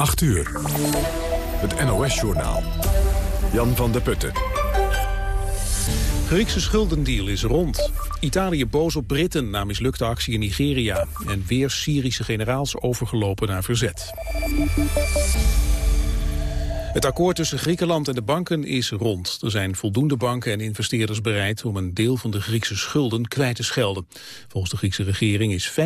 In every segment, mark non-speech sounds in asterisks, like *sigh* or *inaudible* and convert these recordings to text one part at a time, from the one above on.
8 uur. Het NOS-journaal. Jan van der Putten. Griekse schuldendeal is rond. Italië boos op Britten na mislukte actie in Nigeria. En weer Syrische generaals overgelopen naar verzet. Het akkoord tussen Griekenland en de banken is rond. Er zijn voldoende banken en investeerders bereid om een deel van de Griekse schulden kwijt te schelden. Volgens de Griekse regering is 85,8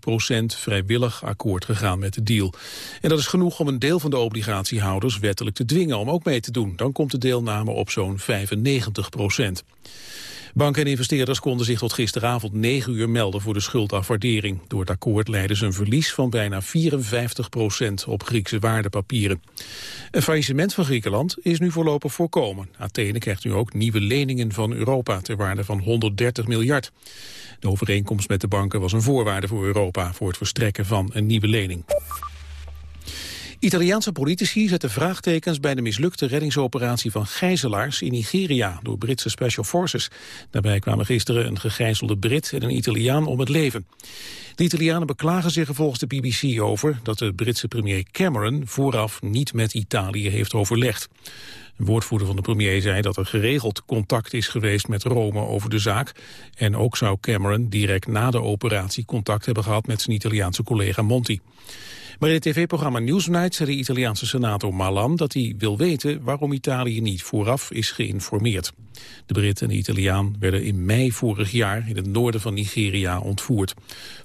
procent vrijwillig akkoord gegaan met de deal. En dat is genoeg om een deel van de obligatiehouders wettelijk te dwingen om ook mee te doen. Dan komt de deelname op zo'n 95 procent. Banken en investeerders konden zich tot gisteravond 9 uur melden voor de schuldafwaardering. Door het akkoord leidden ze een verlies van bijna 54 procent op Griekse waardepapieren. Een faillissement van Griekenland is nu voorlopig voorkomen. Athene krijgt nu ook nieuwe leningen van Europa ter waarde van 130 miljard. De overeenkomst met de banken was een voorwaarde voor Europa voor het verstrekken van een nieuwe lening. Italiaanse politici zetten vraagtekens bij de mislukte reddingsoperatie van gijzelaars in Nigeria door Britse Special Forces. Daarbij kwamen gisteren een gegijzelde Brit en een Italiaan om het leven. De Italianen beklagen zich er volgens de BBC over dat de Britse premier Cameron vooraf niet met Italië heeft overlegd. Een woordvoerder van de premier zei dat er geregeld contact is geweest met Rome over de zaak. En ook zou Cameron direct na de operatie contact hebben gehad met zijn Italiaanse collega Monti. Maar in het tv-programma Newsnight zei de Italiaanse senator Malan dat hij wil weten waarom Italië niet vooraf is geïnformeerd. De Brit en de Italiaan werden in mei vorig jaar in het noorden van Nigeria ontvoerd.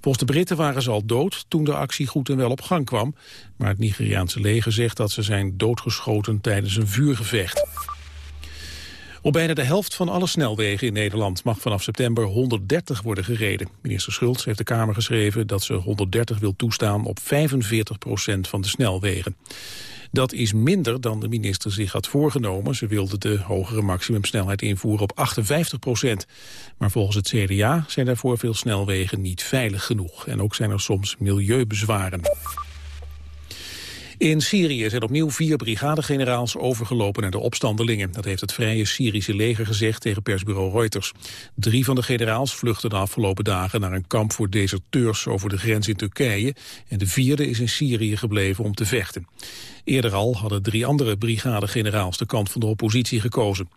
Volgens de Britten waren ze al dood toen de actie goed en wel op gang kwam. Maar het Nigeriaanse leger zegt dat ze zijn doodgeschoten tijdens een vuurgevecht. Op bijna de helft van alle snelwegen in Nederland mag vanaf september 130 worden gereden. Minister Schultz heeft de Kamer geschreven dat ze 130 wil toestaan op 45 procent van de snelwegen. Dat is minder dan de minister zich had voorgenomen. Ze wilde de hogere maximumsnelheid invoeren op 58 procent. Maar volgens het CDA zijn daarvoor veel snelwegen niet veilig genoeg. En ook zijn er soms milieubezwaren. In Syrië zijn opnieuw vier brigadegeneraals overgelopen naar de opstandelingen. Dat heeft het Vrije Syrische leger gezegd tegen persbureau Reuters. Drie van de generaals vluchtten de afgelopen dagen naar een kamp voor deserteurs over de grens in Turkije. En de vierde is in Syrië gebleven om te vechten. Eerder al hadden drie andere brigadegeneraals de kant van de oppositie gekozen.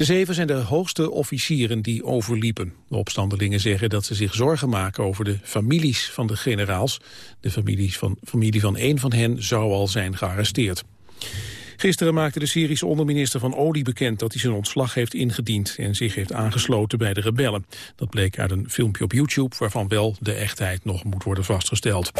De zeven zijn de hoogste officieren die overliepen. De opstandelingen zeggen dat ze zich zorgen maken over de families van de generaals. De families van, familie van één van hen zou al zijn gearresteerd. Gisteren maakte de Syrische onderminister van Olie bekend dat hij zijn ontslag heeft ingediend en zich heeft aangesloten bij de rebellen. Dat bleek uit een filmpje op YouTube waarvan wel de echtheid nog moet worden vastgesteld.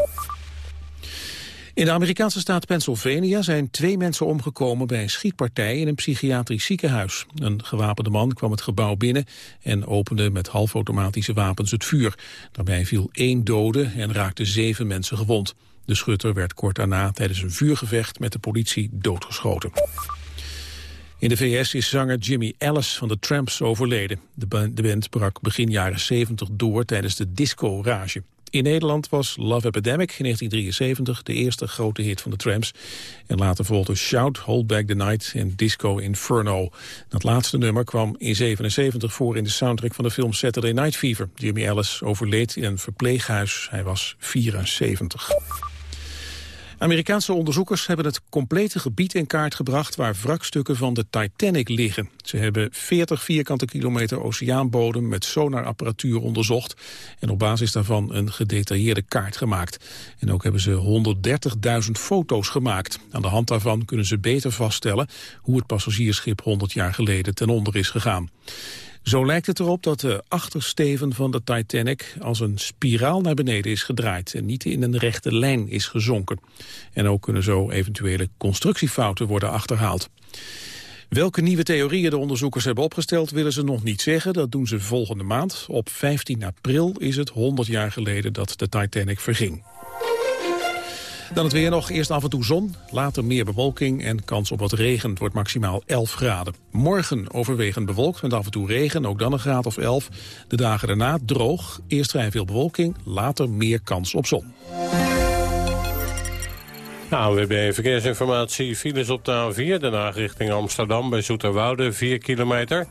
In de Amerikaanse staat Pennsylvania zijn twee mensen omgekomen bij een schietpartij in een psychiatrisch ziekenhuis. Een gewapende man kwam het gebouw binnen en opende met halfautomatische wapens het vuur. Daarbij viel één dode en raakte zeven mensen gewond. De schutter werd kort daarna tijdens een vuurgevecht met de politie doodgeschoten. In de VS is zanger Jimmy Ellis van de Tramps overleden. De band brak begin jaren 70 door tijdens de disco-rage. In Nederland was Love Epidemic in 1973 de eerste grote hit van de Tramps. En later volgde Shout, Hold Back the Night en Disco Inferno. Dat laatste nummer kwam in 77 voor in de soundtrack van de film Saturday Night Fever. Jimmy Ellis overleed in een verpleeghuis. Hij was 74. Amerikaanse onderzoekers hebben het complete gebied in kaart gebracht waar wrakstukken van de Titanic liggen. Ze hebben 40 vierkante kilometer oceaanbodem met sonarapparatuur onderzocht en op basis daarvan een gedetailleerde kaart gemaakt. En ook hebben ze 130.000 foto's gemaakt. Aan de hand daarvan kunnen ze beter vaststellen hoe het passagiersschip 100 jaar geleden ten onder is gegaan. Zo lijkt het erop dat de achtersteven van de Titanic als een spiraal naar beneden is gedraaid en niet in een rechte lijn is gezonken. En ook kunnen zo eventuele constructiefouten worden achterhaald. Welke nieuwe theorieën de onderzoekers hebben opgesteld willen ze nog niet zeggen. Dat doen ze volgende maand. Op 15 april is het 100 jaar geleden dat de Titanic verging. Dan het weer nog. Eerst af en toe zon, later meer bewolking en kans op wat regen. Het wordt maximaal 11 graden. Morgen overwegend bewolkt met af en toe regen, ook dan een graad of 11. De dagen daarna droog, eerst vrij veel bewolking, later meer kans op zon. Hebben verkeersinformatie. Files op de A4, daarna richting Amsterdam bij Zoeterwoude, 4 kilometer.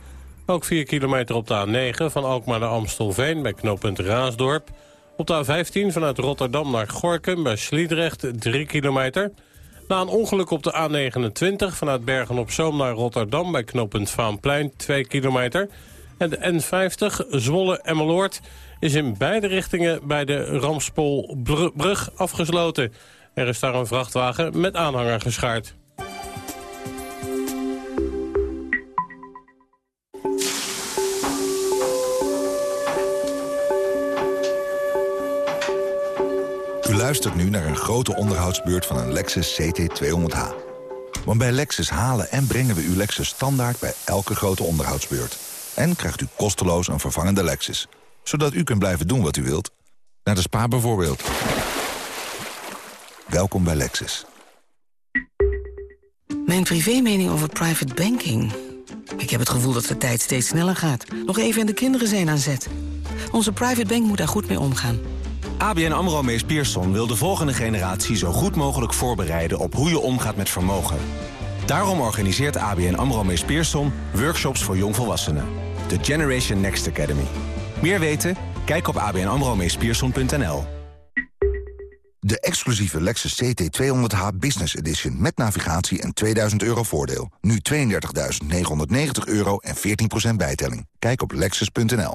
Ook 4 kilometer op de A9 van Alkmaar naar Amstelveen bij knooppunt Raasdorp. Op de A15 vanuit Rotterdam naar Gorkum bij Sliedrecht 3 kilometer. Na een ongeluk op de A29 vanuit Bergen-op-Zoom naar Rotterdam... bij knooppunt Vaanplein 2 kilometer. En de N50 Zwolle-Emmeloord is in beide richtingen bij de Ramspolbrug afgesloten. Er is daar een vrachtwagen met aanhanger geschaard. Luistert nu naar een grote onderhoudsbeurt van een Lexus CT200H. Want bij Lexus halen en brengen we uw Lexus standaard bij elke grote onderhoudsbeurt. En krijgt u kosteloos een vervangende Lexus. Zodat u kunt blijven doen wat u wilt. Naar de spa bijvoorbeeld. Welkom bij Lexus. Mijn privémening over private banking. Ik heb het gevoel dat de tijd steeds sneller gaat. Nog even en de kinderen zijn aan zet. Onze private bank moet daar goed mee omgaan. ABN AMRO Mees Pierson wil de volgende generatie zo goed mogelijk voorbereiden op hoe je omgaat met vermogen. Daarom organiseert ABN AMRO Mees Pierson workshops voor jongvolwassenen. De Generation Next Academy. Meer weten? Kijk op abnamromeespierson.nl. De exclusieve Lexus CT200H Business Edition met navigatie en 2000 euro voordeel. Nu 32.990 euro en 14% bijtelling. Kijk op lexus.nl.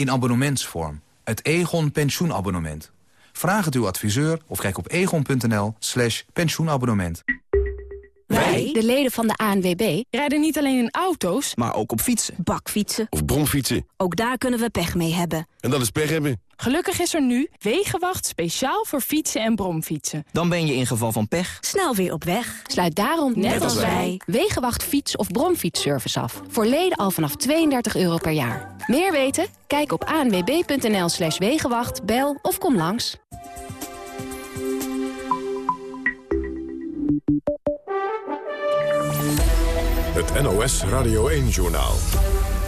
in abonnementsvorm. Het Egon pensioenabonnement. Vraag het uw adviseur of kijk op egon.nl slash pensioenabonnement. Wij, de leden van de ANWB, rijden niet alleen in auto's... maar ook op fietsen. Bakfietsen. Of bromfietsen. Ook daar kunnen we pech mee hebben. En dat is pech hebben. Gelukkig is er nu Wegenwacht speciaal voor fietsen en bromfietsen. Dan ben je in geval van pech snel weer op weg. Sluit daarom, net, net als wij, Wegenwacht fiets- of bromfietsservice af. Voor leden al vanaf 32 euro per jaar. Meer weten? Kijk op anwb.nl slash wegenwacht, bel of kom langs. Het NOS Radio 1-journaal.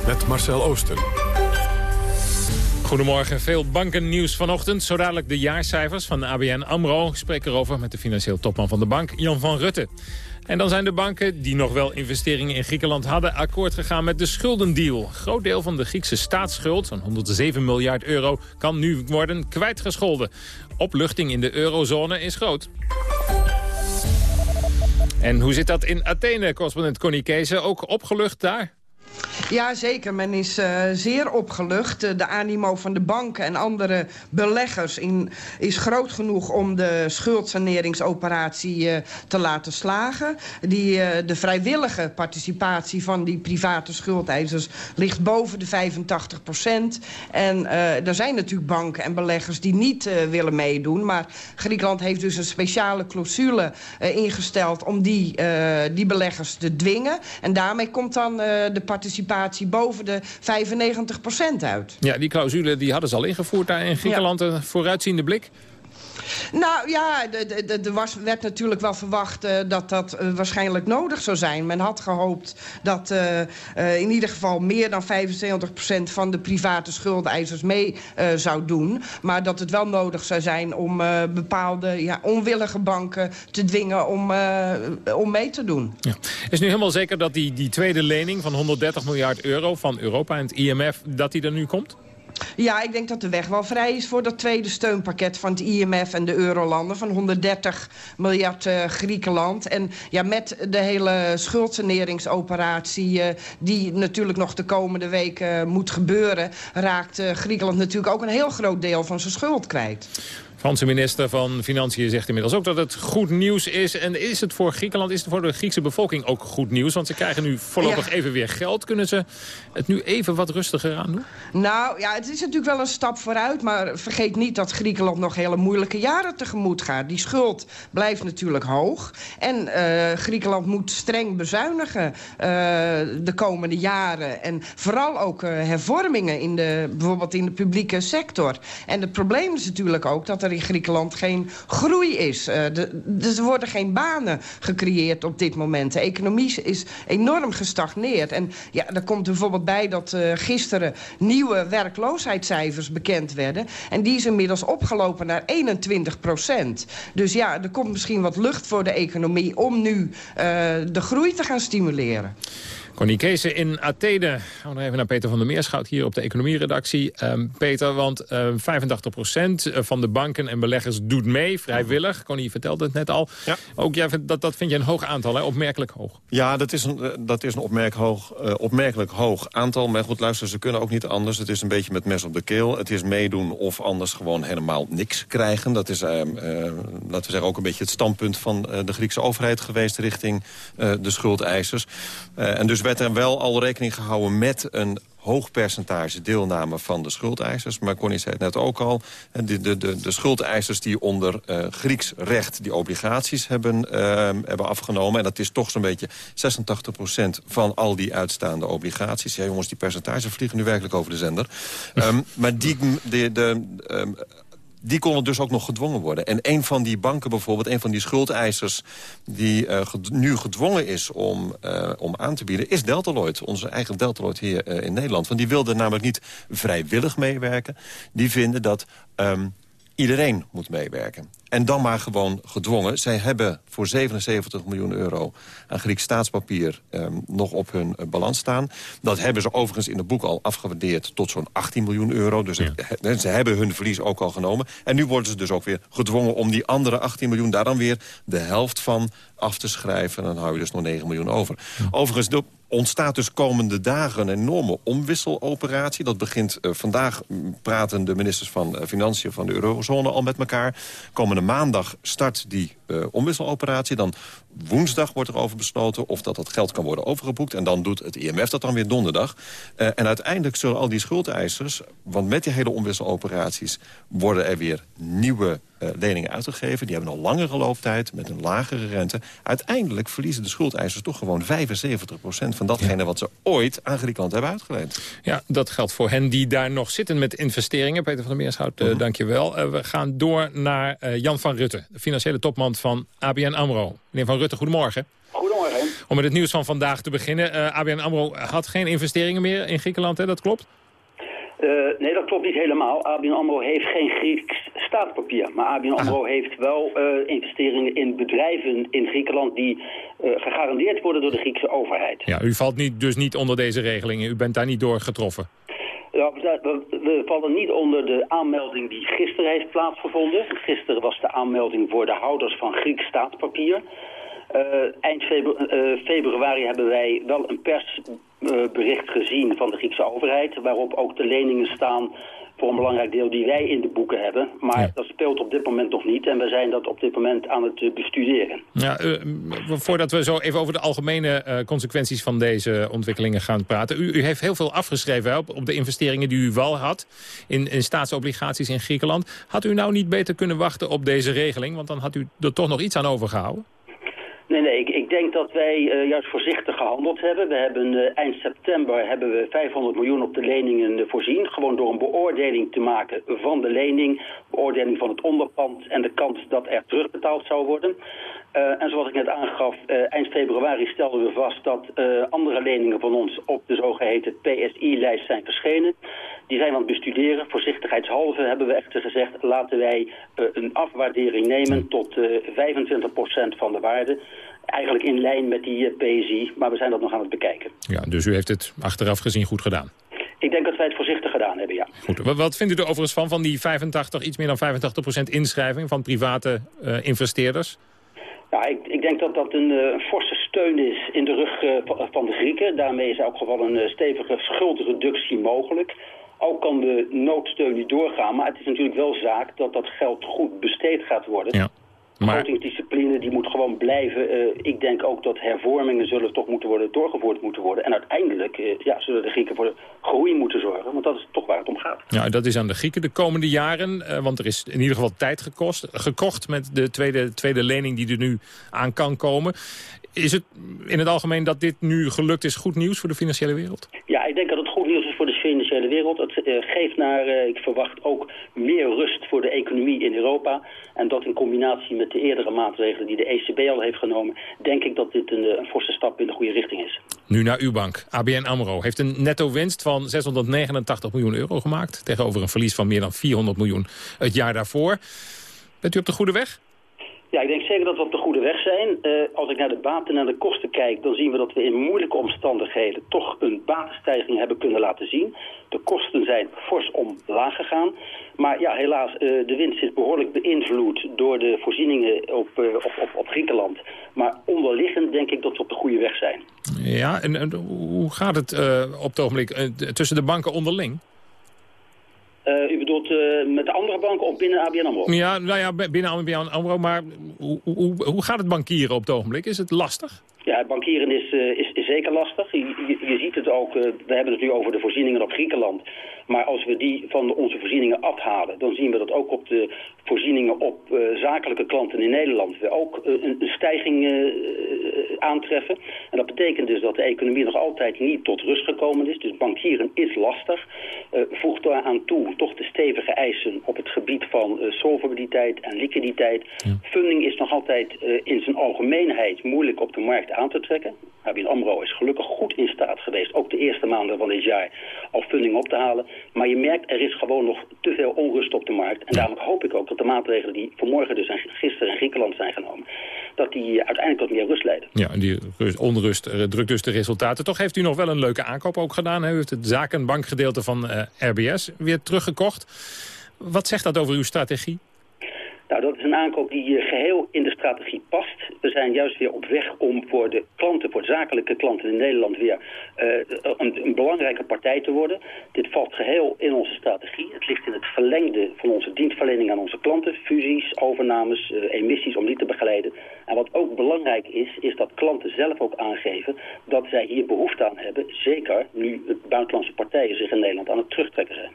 Met Marcel Oosten. Goedemorgen, veel bankennieuws vanochtend. Zo dadelijk de jaarcijfers van de ABN AMRO. Spreek erover met de financieel topman van de bank, Jan van Rutte. En dan zijn de banken, die nog wel investeringen in Griekenland hadden... akkoord gegaan met de schuldendeal. Groot deel van de Griekse staatsschuld, zo'n 107 miljard euro... kan nu worden kwijtgescholden. Opluchting in de eurozone is groot. En hoe zit dat in Athene, correspondent Connie Kees? Ook opgelucht daar? Ja, zeker. Men is uh, zeer opgelucht. Uh, de animo van de banken en andere beleggers in, is groot genoeg... om de schuldsaneringsoperatie uh, te laten slagen. Die, de vrijwillige participatie van die private schuldeisers... ligt boven de 85 procent. En er zijn natuurlijk banken en beleggers die niet willen meedoen. Maar Griekenland heeft dus een speciale clausule ingesteld... om die, die beleggers te dwingen. En daarmee komt dan de participatie boven de 95% uit. Ja, die clausule die hadden ze al ingevoerd daar in Griekenland. Ja. Een vooruitziende blik? Nou ja, er werd natuurlijk wel verwacht uh, dat dat uh, waarschijnlijk nodig zou zijn. Men had gehoopt dat uh, in ieder geval meer dan 75% van de private schuldeisers mee zou doen. Maar dat het wel nodig zou zijn om bepaalde ja, onwillige banken te dwingen om, om mee te doen. Ja. Is nu helemaal zeker dat die, die tweede lening van 130 miljard euro van Europa en het IMF, dat die er nu komt? Ja, ik denk dat de weg wel vrij is voor dat tweede steunpakket van het IMF en de eurolanden van 130 miljard uh, Griekenland. En ja, met de hele schuldsaneringsoperatie uh, die natuurlijk nog de komende weken uh, moet gebeuren, raakt Griekenland natuurlijk ook een heel groot deel van zijn schuld kwijt. Franse minister van Financiën zegt inmiddels ook dat het goed nieuws is. En is het voor Griekenland, is het voor de Griekse bevolking ook goed nieuws? Want ze krijgen nu voorlopig even weer geld. Kunnen ze het nu even wat rustiger aan doen? Nou ja, het is natuurlijk wel een stap vooruit. Maar vergeet niet dat Griekenland nog hele moeilijke jaren tegemoet gaat. Die schuld blijft natuurlijk hoog. En uh, Griekenland moet streng bezuinigen uh, de komende jaren. En vooral ook uh, hervormingen, in de, bijvoorbeeld in de publieke sector. En het probleem is natuurlijk ook dat er in Griekenland geen groei is. De, dus er worden geen banen gecreëerd op dit moment. De economie is enorm gestagneerd. En ja, er komt bijvoorbeeld bij dat uh, gisteren nieuwe werkloosheidscijfers bekend werden. En die is inmiddels opgelopen naar 21 procent. Dus ja, er komt misschien wat lucht voor de economie om nu uh, de groei te gaan stimuleren. Connie Kees in Athene. Gaan we nog even naar Peter van der Meerschout hier op de economieredactie. Um, Peter, want uh, 85% van de banken en beleggers doet mee, vrijwillig. Connie vertelde het net al. Ja. Ook jij vindt, dat, dat vind je een hoog aantal, hè? opmerkelijk hoog. Ja, dat is een, dat is een opmerk hoog, uh, opmerkelijk hoog aantal. Maar goed, luister, ze kunnen ook niet anders. Het is een beetje met mes op de keel. Het is meedoen of anders gewoon helemaal niks krijgen. Dat is, uh, laten we zeggen, ook een beetje het standpunt van de Griekse overheid geweest... richting de schuldeisers. en dus werd er wel al rekening gehouden met een hoog percentage deelname van de schuldeisers. Maar Connie zei het net ook al. De, de, de, de schuldeisers die onder uh, Grieks recht die obligaties hebben, uh, hebben afgenomen. En dat is toch zo'n beetje 86% van al die uitstaande obligaties. Ja jongens, die percentages vliegen nu werkelijk over de zender. um, maar die, de, de, um, die konden dus ook nog gedwongen worden. En een van die banken bijvoorbeeld, een van die schuldeisers... die ged nu gedwongen is om, uh, om aan te bieden... is Deltaloid, onze eigen Deltaloid hier uh, in Nederland. Want die wilde namelijk niet vrijwillig meewerken. Die vinden dat um, iedereen moet meewerken. En dan maar gewoon gedwongen. Zij hebben voor 77 miljoen euro aan Grieks staatspapier um, nog op hun uh, balans staan. Dat hebben ze overigens in het boek al afgewaardeerd tot zo'n 18 miljoen euro. Dus ja. ze hebben hun verlies ook al genomen. En nu worden ze dus ook weer gedwongen om die andere 18 miljoen... daar dan weer de helft van af te schrijven. En dan hou je dus nog 9 miljoen over. Ja. Overigens, de ontstaat dus komende dagen een enorme omwisseloperatie. Dat begint uh, vandaag, praten de ministers van uh, Financiën van de eurozone al met elkaar. Komende maandag start die uh, omwisseloperatie. Dan woensdag wordt er over besloten of dat, dat geld kan worden overgeboekt. En dan doet het IMF dat dan weer donderdag. Uh, en uiteindelijk zullen al die schuldeisers... want met die hele omwisseloperaties worden er weer nieuwe uh, leningen uitgegeven. Die hebben een langere looptijd met een lagere rente. Uiteindelijk verliezen de schuldeisers toch gewoon 75% van datgene ja. wat ze ooit aan Griekenland hebben uitgeleend. Ja, dat geldt voor hen die daar nog zitten met investeringen. Peter van der Meerschout, uh, uh -huh. dank je wel. We gaan door naar Jan van Rutte, de financiële topman van ABN AMRO. Meneer van Rutte, goedemorgen. Goedemorgen. Om met het nieuws van vandaag te beginnen. Uh, ABN AMRO had geen investeringen meer in Griekenland, hè? dat klopt? Uh, nee, dat klopt niet helemaal. ABN AMRO heeft geen Grieks staatspapier. Maar ABN AMRO ah. heeft wel uh, investeringen in bedrijven in Griekenland... die uh, gegarandeerd worden door de Griekse overheid. Ja, u valt niet, dus niet onder deze regelingen. U bent daar niet door getroffen. Ja, we, we, vallen niet onder de aanmelding die gisteren heeft plaatsgevonden. Gisteren was de aanmelding voor de houders van Grieks staatspapier. Uh, eind uh, februari hebben wij wel een persbericht gezien van de Griekse overheid... waarop ook de leningen staan voor een belangrijk deel die wij in de boeken hebben. Maar ja. dat speelt op dit moment nog niet. En we zijn dat op dit moment aan het bestuderen. Ja, uh, voordat we zo even over de algemene uh, consequenties van deze ontwikkelingen gaan praten. U, u heeft heel veel afgeschreven op, op, de investeringen die u wel had in, in staatsobligaties in Griekenland. Had u nou niet beter kunnen wachten op deze regeling? Want dan had u er toch nog iets aan overgehouden? Nee, nee, ik, ik denk dat wij uh, juist voorzichtig gehandeld hebben. We hebben uh, eind september hebben we 500 miljoen op de leningen uh, voorzien. Gewoon door een beoordeling te maken van de lening. Beoordeling van het onderpand en de kans dat er terugbetaald zou worden. Uh, en zoals ik net aangaf, uh, eind februari stelden we vast dat uh, andere leningen van ons op de zogeheten PSI-lijst zijn verschenen. Die zijn we aan het bestuderen. Voorzichtigheidshalve hebben we echter gezegd, laten wij een afwaardering nemen tot 25% van de waarde. Eigenlijk in lijn met die PSI, maar we zijn dat nog aan het bekijken. Ja, dus u heeft het achteraf gezien goed gedaan? Ik denk dat wij het voorzichtig gedaan hebben, ja. Goed. Wat vindt u er overigens van, van die 85, iets meer dan 85% inschrijving van private investeerders? Ja, ik, ik, denk dat dat een, uh, forse steun is in de rug uh, van de Grieken. Daarmee is elk geval een uh, stevige schuldreductie mogelijk. Ook kan de noodsteun niet doorgaan, maar het is natuurlijk wel zaak dat dat geld goed besteed gaat worden. Ja. Maar... Begrotingsdiscipline die moet gewoon blijven. Eh, ik denk ook dat hervormingen zullen toch moeten worden doorgevoerd moeten worden. En uiteindelijk eh, ja, zullen de Grieken voor de groei moeten zorgen. Want dat is toch waar het om gaat. Ja, dat is aan de Grieken de komende jaren. eh, want er is in ieder geval tijd gekost, gekocht met de tweede, tweede lening die er nu aan kan komen. Is het in het algemeen dat dit nu gelukt is goed nieuws voor de financiële wereld? Ja, ik denk dat het goed nieuws is voor de financiële Het eh, geeft naar, eh, ik verwacht ook meer rust voor de economie in Europa. En dat in combinatie met de eerdere maatregelen die de ECB al heeft genomen... denk ik dat dit een, eh, een forse stap in de goede richting is. Nu naar uw bank. ABN AMRO heeft een netto winst van 689 miljoen euro gemaakt... tegenover een verlies van meer dan 400 miljoen het jaar daarvoor. Bent u op de goede weg? Ja, ik denk zeker dat we op de goede weg zijn. Eh, als ik naar de baten en de kosten kijk, dan zien we dat we in moeilijke omstandigheden toch een batenstijging hebben kunnen laten zien. De kosten zijn fors omlaag gegaan. Maar ja, helaas, eh, de winst is behoorlijk beïnvloed door de voorzieningen op, eh, op, op, op Griekenland. Maar onderliggend denk ik dat we op de goede weg zijn. Ja, en, en hoe gaat het op het ogenblik tussen de banken onderling? Eh, u bedoelt eh, met de andere banken of binnen ABN AMRO? Ja, nou ja, binnen ABN AMRO, maar hoe, hoe, hoe gaat het bankieren op het ogenblik? Is het lastig? Ja, bankieren is, eh, is, is zeker lastig. Je, je, je ziet het ook, we hebben het nu over de voorzieningen op Griekenland. Maar als we die van onze voorzieningen afhalen, dan zien we dat ook op de voorzieningen op eh, zakelijke klanten in Nederland we ook eh, een, een stijging eh, aantreffen. En dat betekent dus dat de economie nog altijd niet tot rust gekomen is. Dus bankieren is lastig. Eh voeg daaraan toe toch de stevige eisen op het gebied van solvabiliteit en liquiditeit. Funding is nog altijd in zijn algemeenheid moeilijk op de markt aan te trekken. ABN AMRO is gelukkig goed in staat geweest, ook de eerste maanden van dit jaar, al funding op te halen. Maar je merkt, er is gewoon nog te veel onrust op de markt. En daarom hoop ik ook dat de maatregelen die vanmorgen dus en gisteren in Griekenland zijn genomen, dat die eh, uiteindelijk tot meer rust leiden. Ja, en die rust- onrust eh, drukt dus de resultaten. Toch heeft u nog wel een leuke aankoop ook gedaan. Hè? U heeft het zakenbankgedeelte van eh, RBS weer teruggekocht. Wat zegt dat over uw strategie? Nou, dat is een aankoop die eh, geheel in de strategie past. We zijn juist weer op weg om voor de klanten, voor zakelijke klanten in Nederland weer eh, een, belangrijke partij te worden. Dit valt geheel in onze strategie. Het ligt in het verlengde van onze dienstverlening aan onze klanten. Fusies, overnames, eh, emissies om die te begeleiden. En wat ook belangrijk is, is dat klanten zelf ook aangeven dat zij hier behoefte aan hebben. Zeker nu buitenlandse partijen zich in Nederland aan het terugtrekken zijn.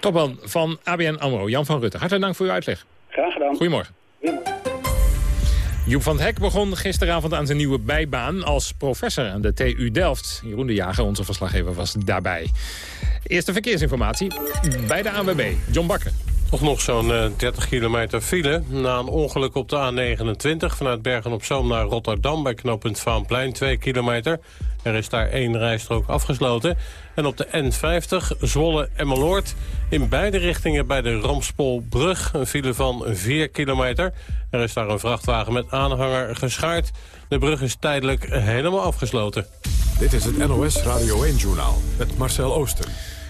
Topman van ABN AMRO, Jan van Rutte. Hartelijk dank voor uw uitleg. Graag gedaan. Goedemorgen. Joep van het Hek begon gisteravond aan zijn nieuwe bijbaan als professor aan de TU Delft. Jeroen de Jager, onze verslaggever, was daarbij. Eerste verkeersinformatie bij de ANWB. John Bakker. Nog nog zo'n eh, 30 kilometer file. Na een ongeluk op de A29 vanuit Bergen-op-Zoom naar Rotterdam... bij knooppunt Vaanplein, 2 kilometer. Er is daar één rijstrook afgesloten. En op de N50 Zwolle-Emmeloord... in beide richtingen bij de Ramspolbrug... een file van 4 kilometer. Er is daar een vrachtwagen met aanhanger geschaard. De brug is tijdelijk helemaal afgesloten. Dit is het NOS Radio 1-journaal met Marcel Ooster.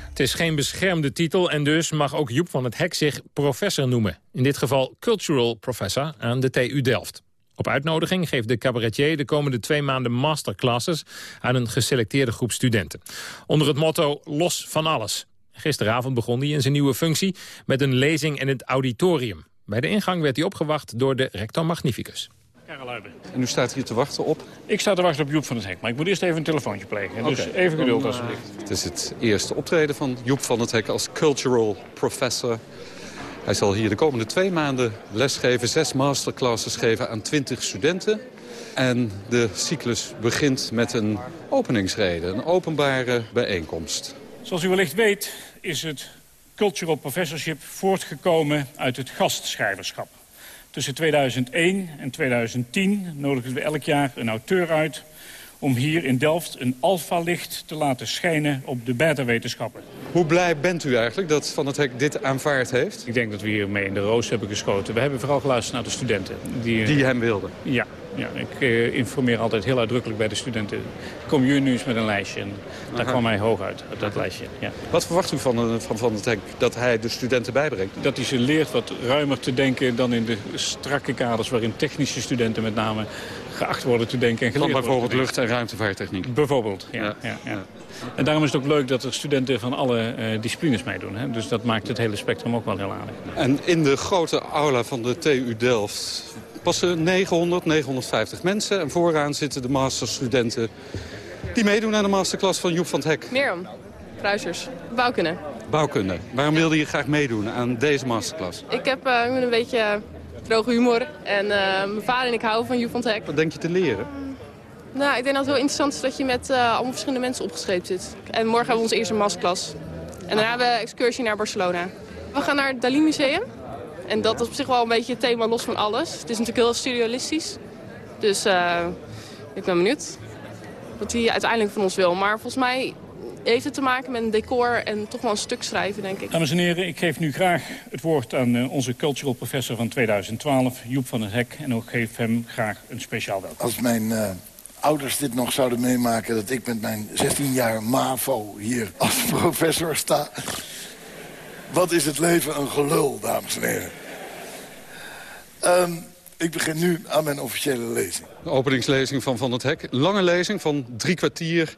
Het is geen beschermde titel en dus mag ook Joep van het Hek zich professor noemen. In dit geval cultural professor aan de TU Delft. Op uitnodiging geeft de cabaretier de komende twee maanden masterclasses aan een geselecteerde groep studenten. Onder het motto Los van alles. Gisteravond begon hij in zijn nieuwe functie met een lezing in het auditorium. Bij de ingang werd hij opgewacht door de rector magnificus. En u staat hier te wachten op? Ik sta te wachten op Joep van het Hek, maar ik moet eerst even een telefoontje plegen. Dus even geduld Dan, eh, alsjeblieft. Het is het eerste optreden van Joep van het Hek als cultural professor. Hij zal hier de komende twee maanden lesgeven, zes masterclasses geven aan twintig studenten. En de cyclus begint met een openingsrede, een openbare bijeenkomst. Zoals u wellicht weet is het Cultural Professorship voortgekomen uit het gastschrijverschap. Tussen 2001 en 2010 nodigden we elk jaar een auteur uit om hier in Delft een alfalicht te laten schijnen op de beta-wetenschappen. Hoe blij bent u eigenlijk dat Van het Hek dit aanvaard heeft? Ik denk dat we hiermee in de roos hebben geschoten. We hebben vooral geluisterd naar de studenten. Die, Die hem wilden? Ja, ja ik eh, informeer altijd heel uitdrukkelijk bij de studenten. Kom jullie nu eens met een lijstje. En daar kwam hij hoog uit, uit dat lijstje. Ja. Wat verwacht u van, eh, van Van het Hek dat hij de studenten bijbrengt? Dat hij ze leert wat ruimer te denken dan in de strakke kaders... waarin technische studenten met name geacht worden te denken en Van geleerd bijvoorbeeld worden lucht- en ruimtevaarttechniek? Bijvoorbeeld, ja. ja. ja, En daarom is het ook leuk dat er studenten van alle eh, disciplines meedoen. Hè? Dus dat maakt het hele spectrum ook wel heel aardig. En in de grote aula van de TU Delft passen 900, 950 mensen. En vooraan zitten de masterstudenten die meedoen aan de masterclass van Joep van het Hek. Mirjam, Ruisers, bouwkunde. Bouwkunde. Waarom wilde je graag meedoen aan deze masterclass? Ik heb uh, ik ben een beetje droge humor en uh, mijn vader en ik houden van Joep van. Wat denk je te leren? Nou, ik denk dat het heel interessant is dat je met uh, allemaal verschillende mensen opgeschreven zit. En morgen hebben we onze eerste masterclass. En dan hebben we excursie naar Barcelona. We gaan naar het Dali Museum. En dat is op zich wel een beetje het thema los van alles. Het is natuurlijk heel surrealistisch. Dus uh, ik ben benieuwd wat hij uiteindelijk van ons wil. Maar volgens mij heeft het te maken met een decor en toch wel een stuk schrijven, denk ik. Dames en heren, ik geef nu graag het woord aan uh, onze cultural professor van 2012, Joep van het Hek. En ook geef hem graag een speciaal welkom. Als mijn uh, ouders dit nog zouden meemaken... dat ik met mijn 16 jaar MAVO hier als *laughs* professor sta... Wat is het leven een gelul, dames en heren. Um, ik begin nu aan mijn officiële lezing. De openingslezing van Van het Hek. Lange lezing van drie kwartier...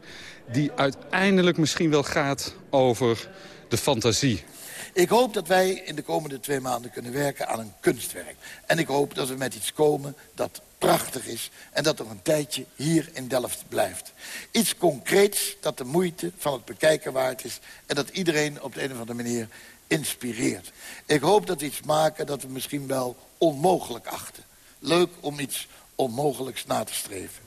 die uiteindelijk misschien wel gaat over de fantasie. Ik hoop dat wij in de komende twee maanden kunnen werken aan een kunstwerk. En ik hoop dat we met iets komen dat prachtig is... en dat nog een tijdje hier in Delft blijft. Iets concreets dat de moeite van het bekijken waard is... en dat iedereen op de een of andere manier inspireert. Ik hoop dat we iets maken dat we misschien wel onmogelijk achten. Leuk om iets onmogelijks na te streven.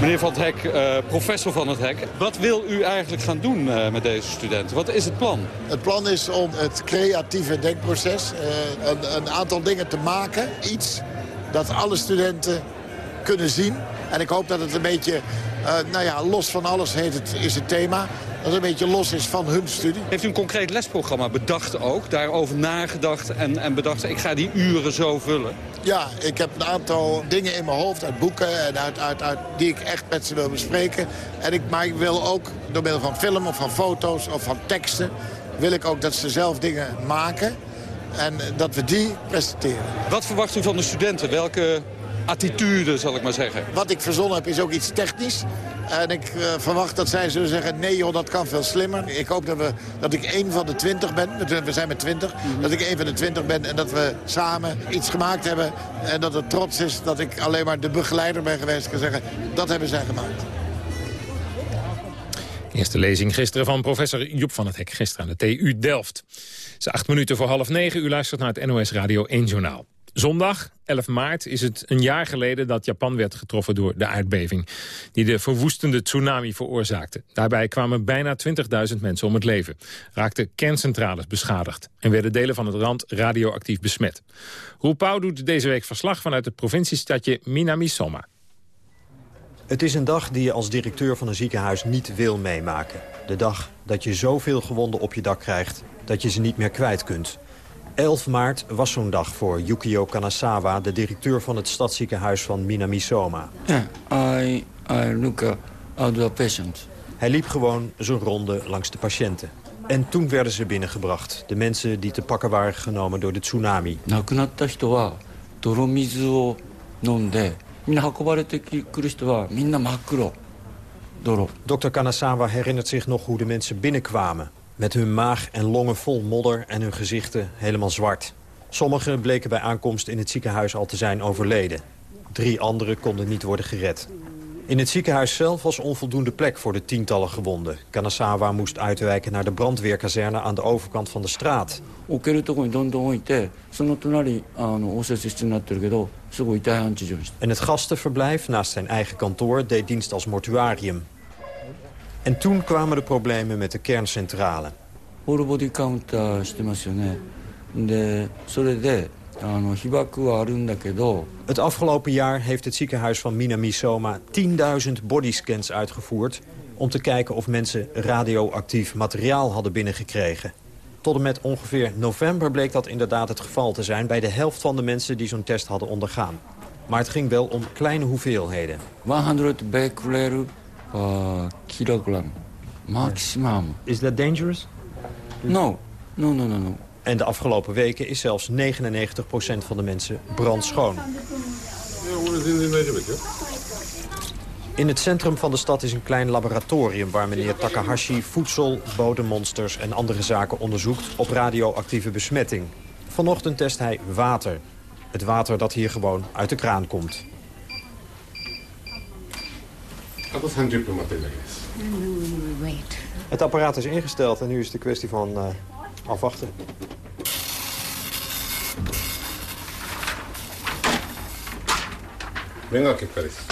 Meneer Van het Hek, uh, professor Van het Hek. Wat wil u eigenlijk gaan doen uh, met deze studenten? Wat is het plan? Het plan is om het creatieve denkproces... Uh, een, een, aantal dingen te maken. Iets dat alle studenten kunnen zien. En ik hoop dat het een beetje, nou ja, los van alles heet het, is het thema dat een beetje los is van hun studie. Heeft u een concreet lesprogramma bedacht ook? Daarover nagedacht en, en bedacht, ik ga die uren zo vullen? Ja, ik heb een aantal dingen in mijn hoofd uit boeken... en uit, uit, uit, die ik echt met ze wil bespreken. En ik, maar ik wil ook door middel van film of van foto's of van teksten... wil ik ook dat ze zelf dingen maken... en dat we die presenteren. Wat verwacht u van de studenten? Welke attitude, zal ik maar zeggen? Wat ik verzonnen heb is ook iets technisch. En ik uh, verwacht dat zij zullen zeggen, nee joh, dat kan veel slimmer. Ik hoop dat, we, dat ik één van de twintig ben. We zijn met twintig. Mm -hmm. Dat ik één van de twintig ben en dat we samen iets gemaakt hebben. En dat het trots is dat ik alleen maar de begeleider ben geweest. Ik kan zeggen, dat hebben zij gemaakt. Eerste lezing gisteren van professor Joep van het Hek. Gisteren aan de TU Delft. Het is acht minuten voor half negen. U luistert naar het NOS Radio 1 Journaal. Zondag, 11 maart, is het een jaar geleden dat Japan werd getroffen door de aardbeving. Die de verwoestende tsunami veroorzaakte. Daarbij kwamen bijna 20.000 mensen om het leven. Raakten kerncentrales beschadigd. En werden delen van het rand radioactief besmet. Roel Pauw doet deze week verslag vanuit het provinciestadje Minamisoma. Het is een dag die je als directeur van een ziekenhuis niet wil meemaken. De dag dat je zoveel gewonden op je dak krijgt dat je ze niet meer kwijt kunt. 11 maart was zo'n dag voor Yukio Kanasawa... de directeur van het stadsziekenhuis van Minamisoma. Ja, I, I look at. Hij liep gewoon zijn ronde langs de patiënten. En toen werden ze binnengebracht. De mensen die te pakken waren genomen door de tsunami. Dokter Kanasawa herinnert zich nog hoe de mensen binnenkwamen. Met hun maag en longen vol modder en hun gezichten helemaal zwart. Sommigen bleken bij aankomst in het ziekenhuis al te zijn overleden. Drie anderen konden niet worden gered. In het ziekenhuis zelf was onvoldoende plek voor de tientallen gewonden. Kanazawa moest uitwijken naar de brandweerkazerne aan de overkant van de straat. En het gastenverblijf naast zijn eigen kantoor deed dienst als mortuarium. En toen kwamen de problemen met de kerncentrale. Het afgelopen jaar heeft het ziekenhuis van Minamisoma 10.000 bodyscans uitgevoerd... om te kijken of mensen radioactief materiaal hadden binnengekregen. Tot en met ongeveer november bleek dat inderdaad het geval te zijn... bij de helft van de mensen die zo'n test hadden ondergaan. Maar het ging wel om kleine hoeveelheden. 100 becquerel per kilogram maximum. Is that dangerous? No, no, no, no, no. En de afgelopen weken is zelfs 99% van de mensen brandschoon. In het centrum van de stad is een klein laboratorium... waar meneer Takahashi voedsel, bodemmonsters en andere zaken onderzoekt... op radioactieve besmetting. Vanochtend test hij water. Het water dat hier gewoon uit de kraan komt. Het apparaat is ingesteld en nu is het de kwestie van uh, afwachten.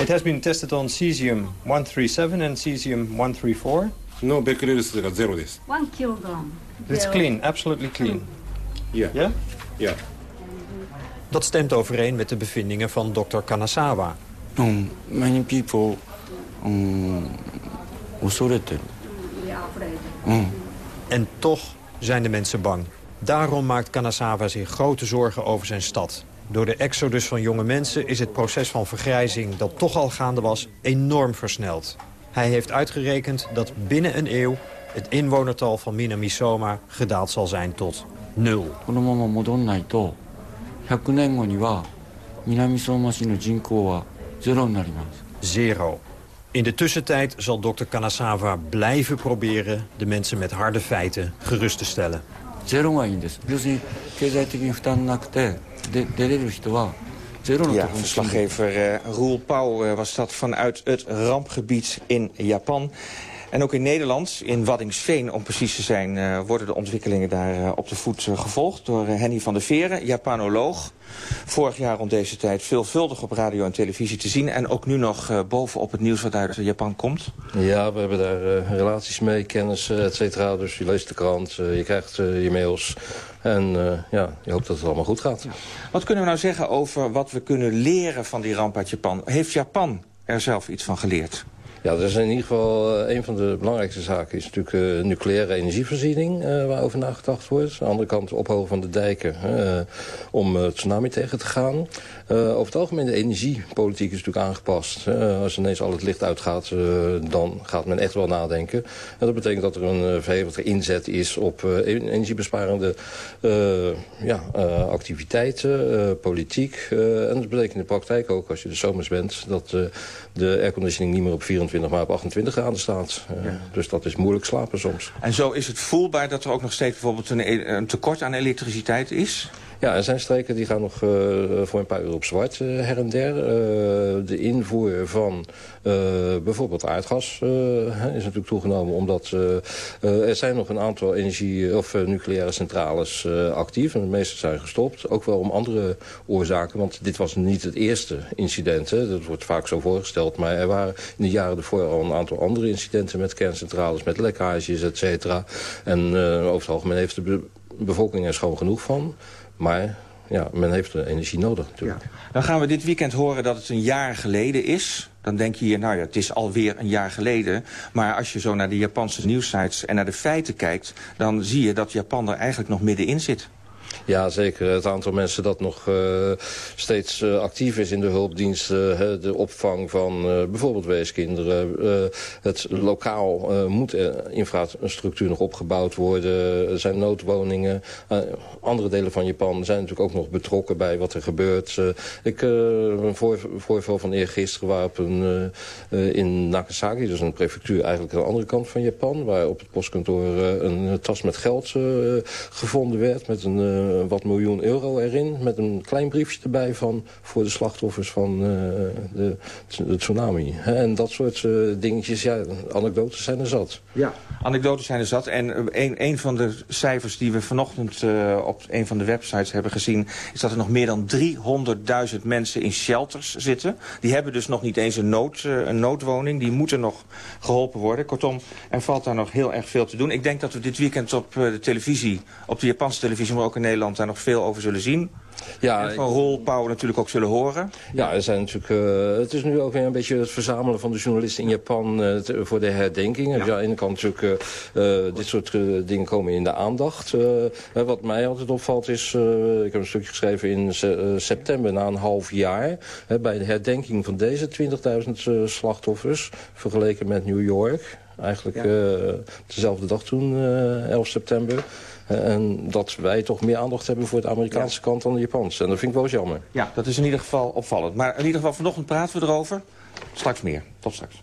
It has been tested on cesium-137 and cesium-134. No becquerel 0です。One kilogram. It's clean, absolutely clean. Ja. Ja? Ja. Dat stemt overeen met de bevindingen van dokter Kanazawa. Um, many people um, 恐れてる。 Mm. En toch zijn de mensen bang. Daarom maakt Kanazawa zich grote zorgen over zijn stad. Door de exodus van jonge mensen is het proces van vergrijzing... dat toch al gaande was, enorm versneld. Hij heeft uitgerekend dat binnen een eeuw... het inwonertal van Minamisoma gedaald zal zijn tot nul. このまま戻んないと100年後には南相馬市の人口はゼロになります Zero. In de tussentijd zal dokter Kanazawa blijven proberen... de mensen met harde feiten gerust te stellen. Zero is ja, verslaggever eh, Roel Pauw eh, was dat vanuit het rampgebied in Japan. En ook in Nederland, in Waddingsveen om precies te zijn... eh, worden de ontwikkelingen daar eh, op de voet eh, gevolgd door Henny van der Veren, Japanoloog. Vorig jaar rond deze tijd veelvuldig op radio en televisie te zien... en ook nu nog bovenop het nieuws wat uit Japan komt. Ja, we hebben daar relaties mee, kennis, et cetera. Dus je leest de krant, je krijgt je mails. En ja, je hoopt dat het allemaal goed gaat. Wat kunnen we nou zeggen over wat we kunnen leren van die ramp uit Japan? Heeft Japan er zelf iets van geleerd? Ja, dat is in ieder geval eh, een van de belangrijkste zaken... is natuurlijk eh, nucleaire energievoorziening, eh, waarover nagedacht wordt. Aan de andere kant ophogen van de dijken om tsunami tegen te gaan. Over het algemeen de energiepolitiek is natuurlijk aangepast. Als ineens al het licht uitgaat, dan gaat men echt wel nadenken. En dat betekent dat er een verhevigde inzet is op eh, energiebesparende ja, activiteiten, politiek. En dat betekent in de praktijk ook, als je de zomers bent... dat de airconditioning niet meer op 24, maar op 28 graden staat. Eh, Dus dat is moeilijk slapen soms. En zo is het voelbaar dat er ook nog steeds bijvoorbeeld een, e- een tekort aan elektriciteit is? Ja, er zijn streken die gaan nog eh, voor een paar uur op zwart eh, her en der. Eh, de invoer van bijvoorbeeld aardgas is natuurlijk toegenomen... omdat er zijn nog een aantal energie- of nucleaire centrales actief... en de meeste zijn gestopt. Ook wel om andere oorzaken, want dit was niet het eerste incident. Hè. Dat wordt vaak zo voorgesteld, maar er waren in de jaren ervoor... al een aantal andere incidenten met kerncentrales, met lekkages, et cetera. En over het algemeen heeft de be- bevolking er schoon genoeg van... Maar ja, men heeft de energie nodig natuurlijk. Dan gaan we dit weekend horen dat het een jaar geleden is. Dan denk je hier, nou ja, het is alweer een jaar geleden. Maar als je zo naar de Japanse nieuwssites en naar de feiten kijkt... dan zie je dat Japan er eigenlijk nog middenin zit. Ja, zeker. Het aantal mensen dat nog uh, steeds uh, actief is in de hulpdiensten... Uh, de opvang van bijvoorbeeld weeskinderen. het lokaal moet infrastructuur nog opgebouwd worden. Er zijn noodwoningen. andere delen van Japan zijn natuurlijk ook nog betrokken bij wat er gebeurt. ik, een voor, voorval van eergisteren waarop een, in Nagasaki... dus een prefectuur eigenlijk aan de andere kant van Japan... waar op het postkantoor een tas met geld gevonden werd... met een wat miljoen euro erin. Met een klein briefje erbij van voor de slachtoffers van uh, de, de, tsunami. En dat soort uh, dingetjes, ja, anekdotes zijn er zat. Ja, anekdotes zijn er zat. En een, een van de cijfers die we vanochtend op een van de websites hebben gezien... is dat er nog meer dan 300.000 mensen in shelters zitten. Die hebben dus nog niet eens een, nood, een noodwoning. Die moeten nog geholpen worden. Kortom, er valt daar nog heel erg veel te doen. Ik denk dat we dit weekend op de televisie, op de Japanse televisie... maar ook in Nederland daar nog veel over zullen zien. Ja, en van Roel Pauw natuurlijk ook zullen horen. Ja, er zijn natuurlijk, uh, het is nu ook weer een beetje het verzamelen van de journalisten in Japan uh, te, voor de herdenking. Ja. Dus aan de ene kant natuurlijk, uh, dit soort dingen komen in de aandacht. wat mij altijd opvalt is, ik heb een stukje geschreven in se september na een half jaar. bij de herdenking van deze 20.000 slachtoffers, vergeleken met New York. Eigenlijk ja. dezelfde dag toen, 11 september. En dat wij toch meer aandacht hebben voor de Amerikaanse kant dan de Japanse. En dat vind ik wel eens jammer. Ja, dat is in ieder geval opvallend. Maar in ieder geval vanochtend praten we erover. Straks meer. Tot straks.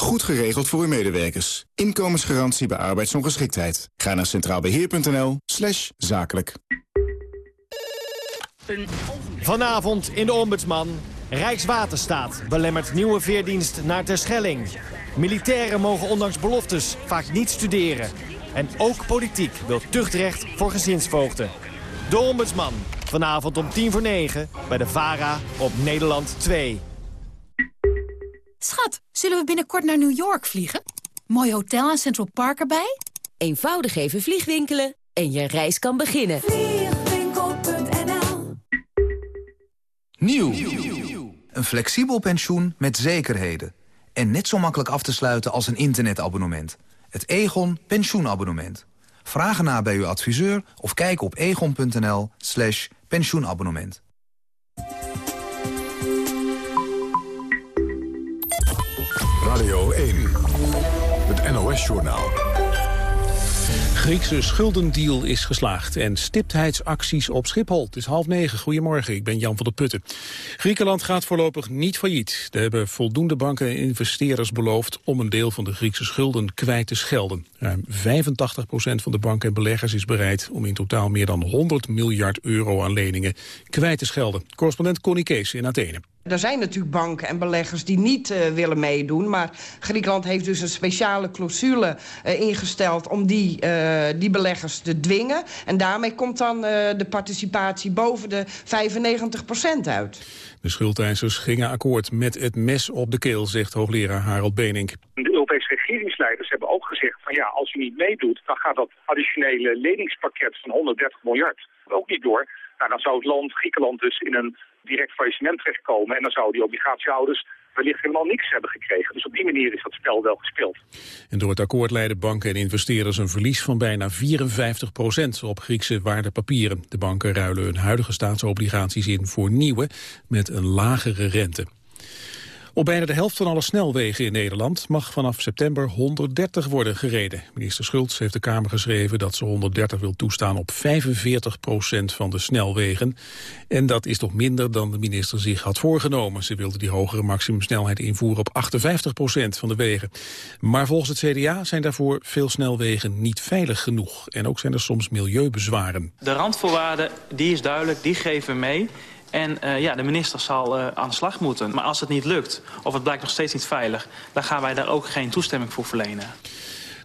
Goed geregeld voor uw medewerkers. Inkomensgarantie bij arbeidsongeschiktheid. Ga naar centraalbeheer.nl slash zakelijk. Vanavond in de Ombudsman. Rijkswaterstaat belemmert nieuwe veerdienst naar Terschelling. Militairen mogen ondanks beloftes vaak niet studeren. En ook politiek wil tuchtrecht voor gezinsvoogden. De Ombudsman. Vanavond om tien voor negen bij de VARA op Nederland 2. Schat, zullen we binnenkort naar New York vliegen? Mooi hotel en Central Park erbij? Eenvoudig even vliegwinkelen en je reis kan beginnen. Vliegwinkel.nl Nieuw. Een flexibel pensioen met zekerheden. En net zo makkelijk af te sluiten als een internetabonnement. Het Egon pensioenabonnement. Vraag ernaar bij uw adviseur of kijk op egon.nl slash pensioenabonnement. Radio 1, het NOS-journaal. Griekse schuldendeal is geslaagd en stiptheidsacties op Schiphol. Het is half negen. Goedemorgen, ik ben Jan van der Putten. Griekenland gaat voorlopig niet failliet. Er hebben voldoende banken en investeerders beloofd om een deel van de Griekse schulden kwijt te schelden. Ruim 85 procent van de banken en beleggers is bereid om in totaal meer dan 100 miljard euro aan leningen kwijt te schelden. Correspondent Connie Kees in Athene. Er zijn natuurlijk banken en beleggers die niet uh, willen meedoen. Maar Griekenland heeft dus een speciale clausule uh, ingesteld... om die, uh, die beleggers te dwingen. En daarmee komt dan de participatie boven de 95% uit. De schuldeisers gingen akkoord met het mes op de keel, zegt hoogleraar Harold Benink. De Europese regeringsleiders hebben ook gezegd van ja, als u niet meedoet... dan gaat dat additionele leningspakket van 130 miljard ook niet door. Nou, dan zou het land, Griekenland dus in een direct faillissement terechtkomen. En dan zouden die obligatiehouders wellicht helemaal niks hebben gekregen. Dus op die manier is dat spel wel gespeeld. En door het akkoord leiden banken en investeerders een verlies van bijna 54 procent op Griekse waardepapieren. De banken ruilen hun huidige staatsobligaties in voor nieuwe met een lagere rente. Op bijna de helft van alle snelwegen in Nederland mag vanaf september 130 worden gereden. Minister Schultz heeft de Kamer geschreven dat ze 130 wil toestaan op 45 procent van de snelwegen. En dat is toch minder dan de minister zich had voorgenomen. Ze wilde die hogere maximumsnelheid invoeren op 58 procent van de wegen. Maar volgens het CDA zijn daarvoor veel snelwegen niet veilig genoeg. En ook zijn er soms milieubezwaren. De randvoorwaarden, die is duidelijk, die geven mee. En uh, ja, de minister zal uh, aan de slag moeten. Maar als het niet lukt, of het blijkt nog steeds niet veilig... dan gaan wij daar ook geen toestemming voor verlenen.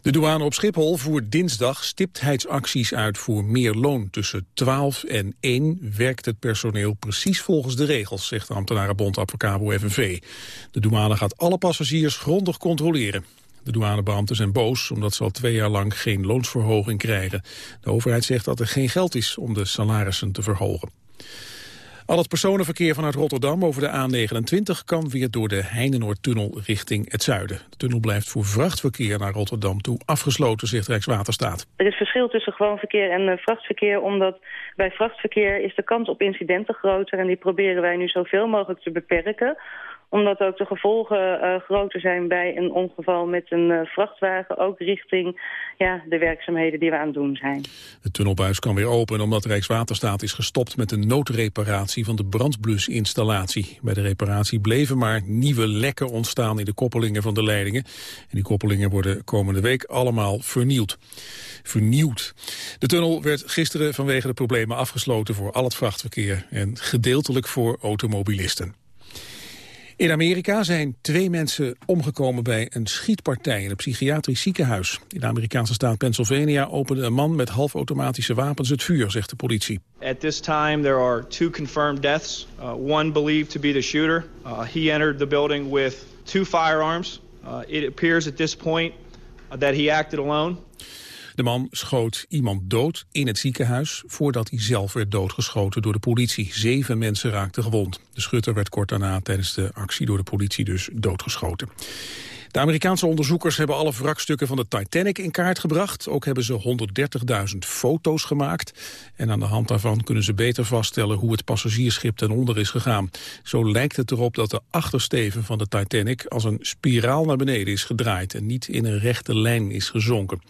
De douane op Schiphol voert dinsdag stiptheidsacties uit voor meer loon. Tussen 12 en 1 werkt het personeel precies volgens de regels, zegt de ambtenarenbond Advocabo FNV. De douane gaat alle passagiers grondig controleren. De douanebeambten zijn boos omdat ze al twee jaar lang geen loonsverhoging krijgen. De overheid zegt dat er geen geld is om de salarissen te verhogen. Al het personenverkeer vanuit Rotterdam over de A29 kan weer door de Heinenoordtunnel richting het zuiden. De tunnel blijft voor vrachtverkeer naar Rotterdam toe afgesloten, zegt Rijkswaterstaat. Er is verschil tussen gewoon verkeer en uh, vrachtverkeer, omdat bij vrachtverkeer is de kans op incidenten groter en die proberen wij nu zoveel mogelijk te beperken omdat ook de gevolgen uh, groter zijn bij een ongeval met een uh, vrachtwagen. Ook richting ja, de werkzaamheden die we aan het doen zijn. De tunnelbuis kan weer open omdat Rijkswaterstaat is gestopt met de noodreparatie van de brandblusinstallatie. Bij de reparatie bleven maar nieuwe lekken ontstaan in de koppelingen van de leidingen. En die koppelingen worden komende week allemaal vernieuwd. Vernieuwd. De tunnel werd gisteren vanwege de problemen afgesloten voor al het vrachtverkeer en gedeeltelijk voor automobilisten. In Amerika zijn twee mensen omgekomen bij een schietpartij in een psychiatrisch ziekenhuis. In de Amerikaanse staat Pennsylvania opende een man met halfautomatische wapens het vuur, zegt de politie. At this time there are two confirmed deaths. Uh, one believed to be the shooter. Uh, he entered the building with two firearms. Uh, it appears at this point that he acted alone. De man schoot iemand dood in het ziekenhuis voordat hij zelf werd doodgeschoten door de politie. Zeven mensen raakten gewond. De schutter werd kort daarna tijdens de actie door de politie dus doodgeschoten. De Amerikaanse onderzoekers hebben alle wrakstukken van de Titanic in kaart gebracht. Ook hebben ze 130.000 foto's gemaakt. En aan de hand daarvan kunnen ze beter vaststellen hoe het passagiersschip ten onder is gegaan. Zo lijkt het erop dat de achtersteven van de Titanic als een spiraal naar beneden is gedraaid en niet in een rechte lijn is gezonken.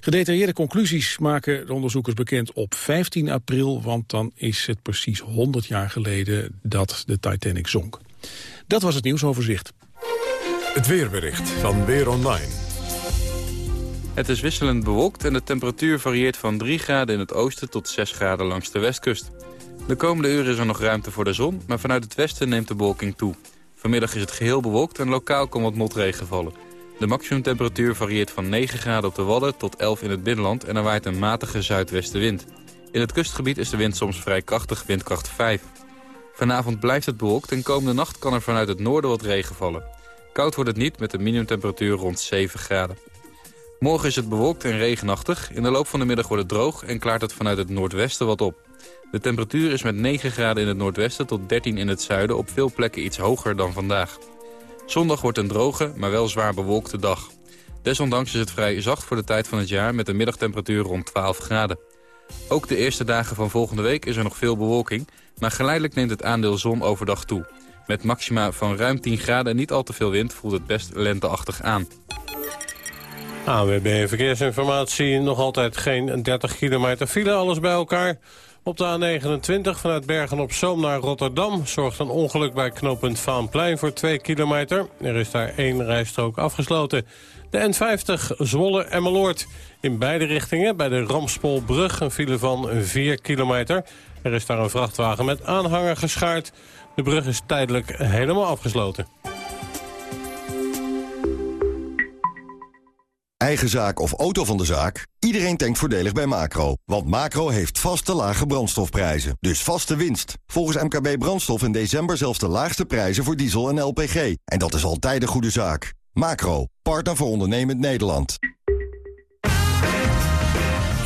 Gedetailleerde conclusies maken de onderzoekers bekend op 15 april, want dan is het precies 100 jaar geleden dat de Titanic zonk. Dat was het nieuwsoverzicht. Het weerbericht van Weer Online. Het is wisselend bewolkt en de temperatuur varieert van 3 graden in het oosten tot 6 graden langs de westkust. De komende uren is er nog ruimte voor de zon, maar vanuit het westen neemt de bewolking toe. Vanmiddag is het geheel bewolkt en lokaal kan wat motregen vallen. De maximumtemperatuur varieert van 9 graden op de Wadden tot 11 in het binnenland en er waait een matige zuidwestenwind. In het kustgebied is de wind soms vrij krachtig, windkracht 5. Vanavond blijft het bewolkt en komende nacht kan er vanuit het noorden wat regen vallen. Koud wordt het niet met een minimumtemperatuur rond 7 graden. Morgen is het bewolkt en regenachtig. In de loop van de middag wordt het droog en klaart het vanuit het noordwesten wat op. De temperatuur is met 9 graden in het noordwesten tot 13 in het zuiden op veel plekken iets hoger dan vandaag. Zondag wordt een droge, maar wel zwaar bewolkte dag. Desondanks is het vrij zacht voor de tijd van het jaar met een middagtemperatuur rond 12 graden. Ook de eerste dagen van volgende week is er nog veel bewolking, maar geleidelijk neemt het aandeel zon overdag toe. Met maxima van ruim 10 graden en niet al te veel wind voelt het best lenteachtig aan. AWB Verkeersinformatie, nog altijd geen 30 kilometer file, alles bij elkaar. Op de A29 vanuit Bergen op Zoom naar Rotterdam... zorgt een ongeluk bij knooppunt Vaanplein voor 2 kilometer. Er is daar één rijstrook afgesloten. De N50 Zwolle-Emmeloord in beide richtingen... bij de Ramspolbrug een file van 4 kilometer. Er is daar een vrachtwagen met aanhanger geschaard. De brug is tijdelijk helemaal afgesloten. Eigen zaak of auto van de zaak? Iedereen denkt voordelig bij Macro. Want Macro heeft vaste lage brandstofprijzen. Dus vaste winst. Volgens MKB Brandstof in december zelfs de laagste prijzen voor diesel en LPG. En dat is altijd een goede zaak. Macro, partner voor ondernemend Nederland.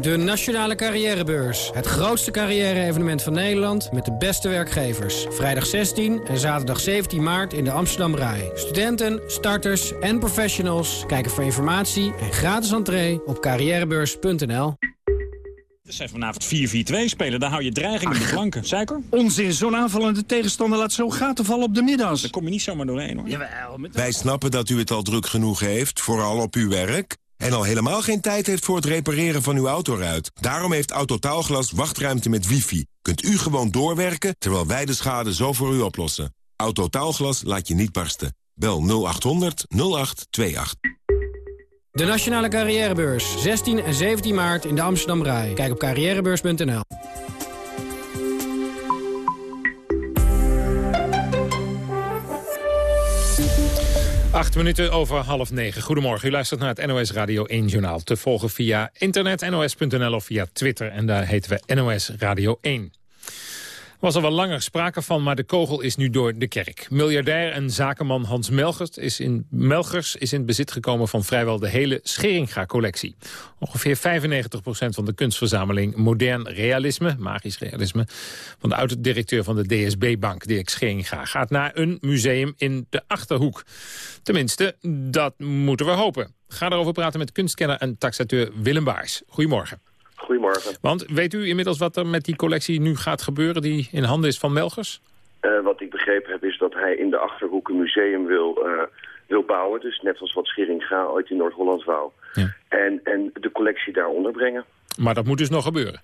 De Nationale Carrièrebeurs. Het grootste carrière-evenement van Nederland met de beste werkgevers. Vrijdag 16 en zaterdag 17 maart in de Amsterdam Rai. Studenten, starters en professionals kijken voor informatie en gratis entree op carrièrebeurs.nl. Het zijn vanavond 4-4-2 spelen, daar hou je dreiging in de flanken. Zeker? Onzin, zo'n aanvallende tegenstander laat zo gaten vallen op de middags. Daar kom je niet zomaar doorheen hoor. Jawel, met... Wij snappen dat u het al druk genoeg heeft, vooral op uw werk... en al helemaal geen tijd heeft voor het repareren van uw autoruit. Daarom heeft Autotaalglas wachtruimte met wifi. Kunt u gewoon doorwerken, terwijl wij de schade zo voor u oplossen. Autotaalglas laat je niet barsten. Bel 0800 0828. De Nationale Carrièrebeurs. 16 en 17 maart in de Amsterdam Rai. Kijk op carrièrebeurs.nl. Acht minuten over half negen. Goedemorgen, u luistert naar het NOS Radio 1 Journaal. Te volgen via internet, nos.nl of via Twitter. En daar heten we NOS Radio 1 was er wel langer sprake van, maar de kogel is nu door de kerk. Miljardair en zakenman Hans Melgers is in, Melgers is in bezit gekomen van vrijwel de hele Scheringa-collectie. Ongeveer 95% van de kunstverzameling Modern Realisme, magisch realisme, van de oud-directeur van de DSB-bank, Dirk Scheringa, gaat naar een museum in de Achterhoek. Tenminste, dat moeten we hopen. Ga erover praten met kunstkenner en taxateur Willem Baars. Goedemorgen. Goedemorgen. Want weet u inmiddels wat er met die collectie nu gaat gebeuren... die in handen is van Melgers? Uh, wat ik begrepen heb is dat hij in de Achterhoek een museum wil, uh, wil bouwen. Dus net als wat Scheringa ooit in Noord-Holland wou. Ja. En, en de collectie daar onderbrengen. Maar dat moet dus nog gebeuren?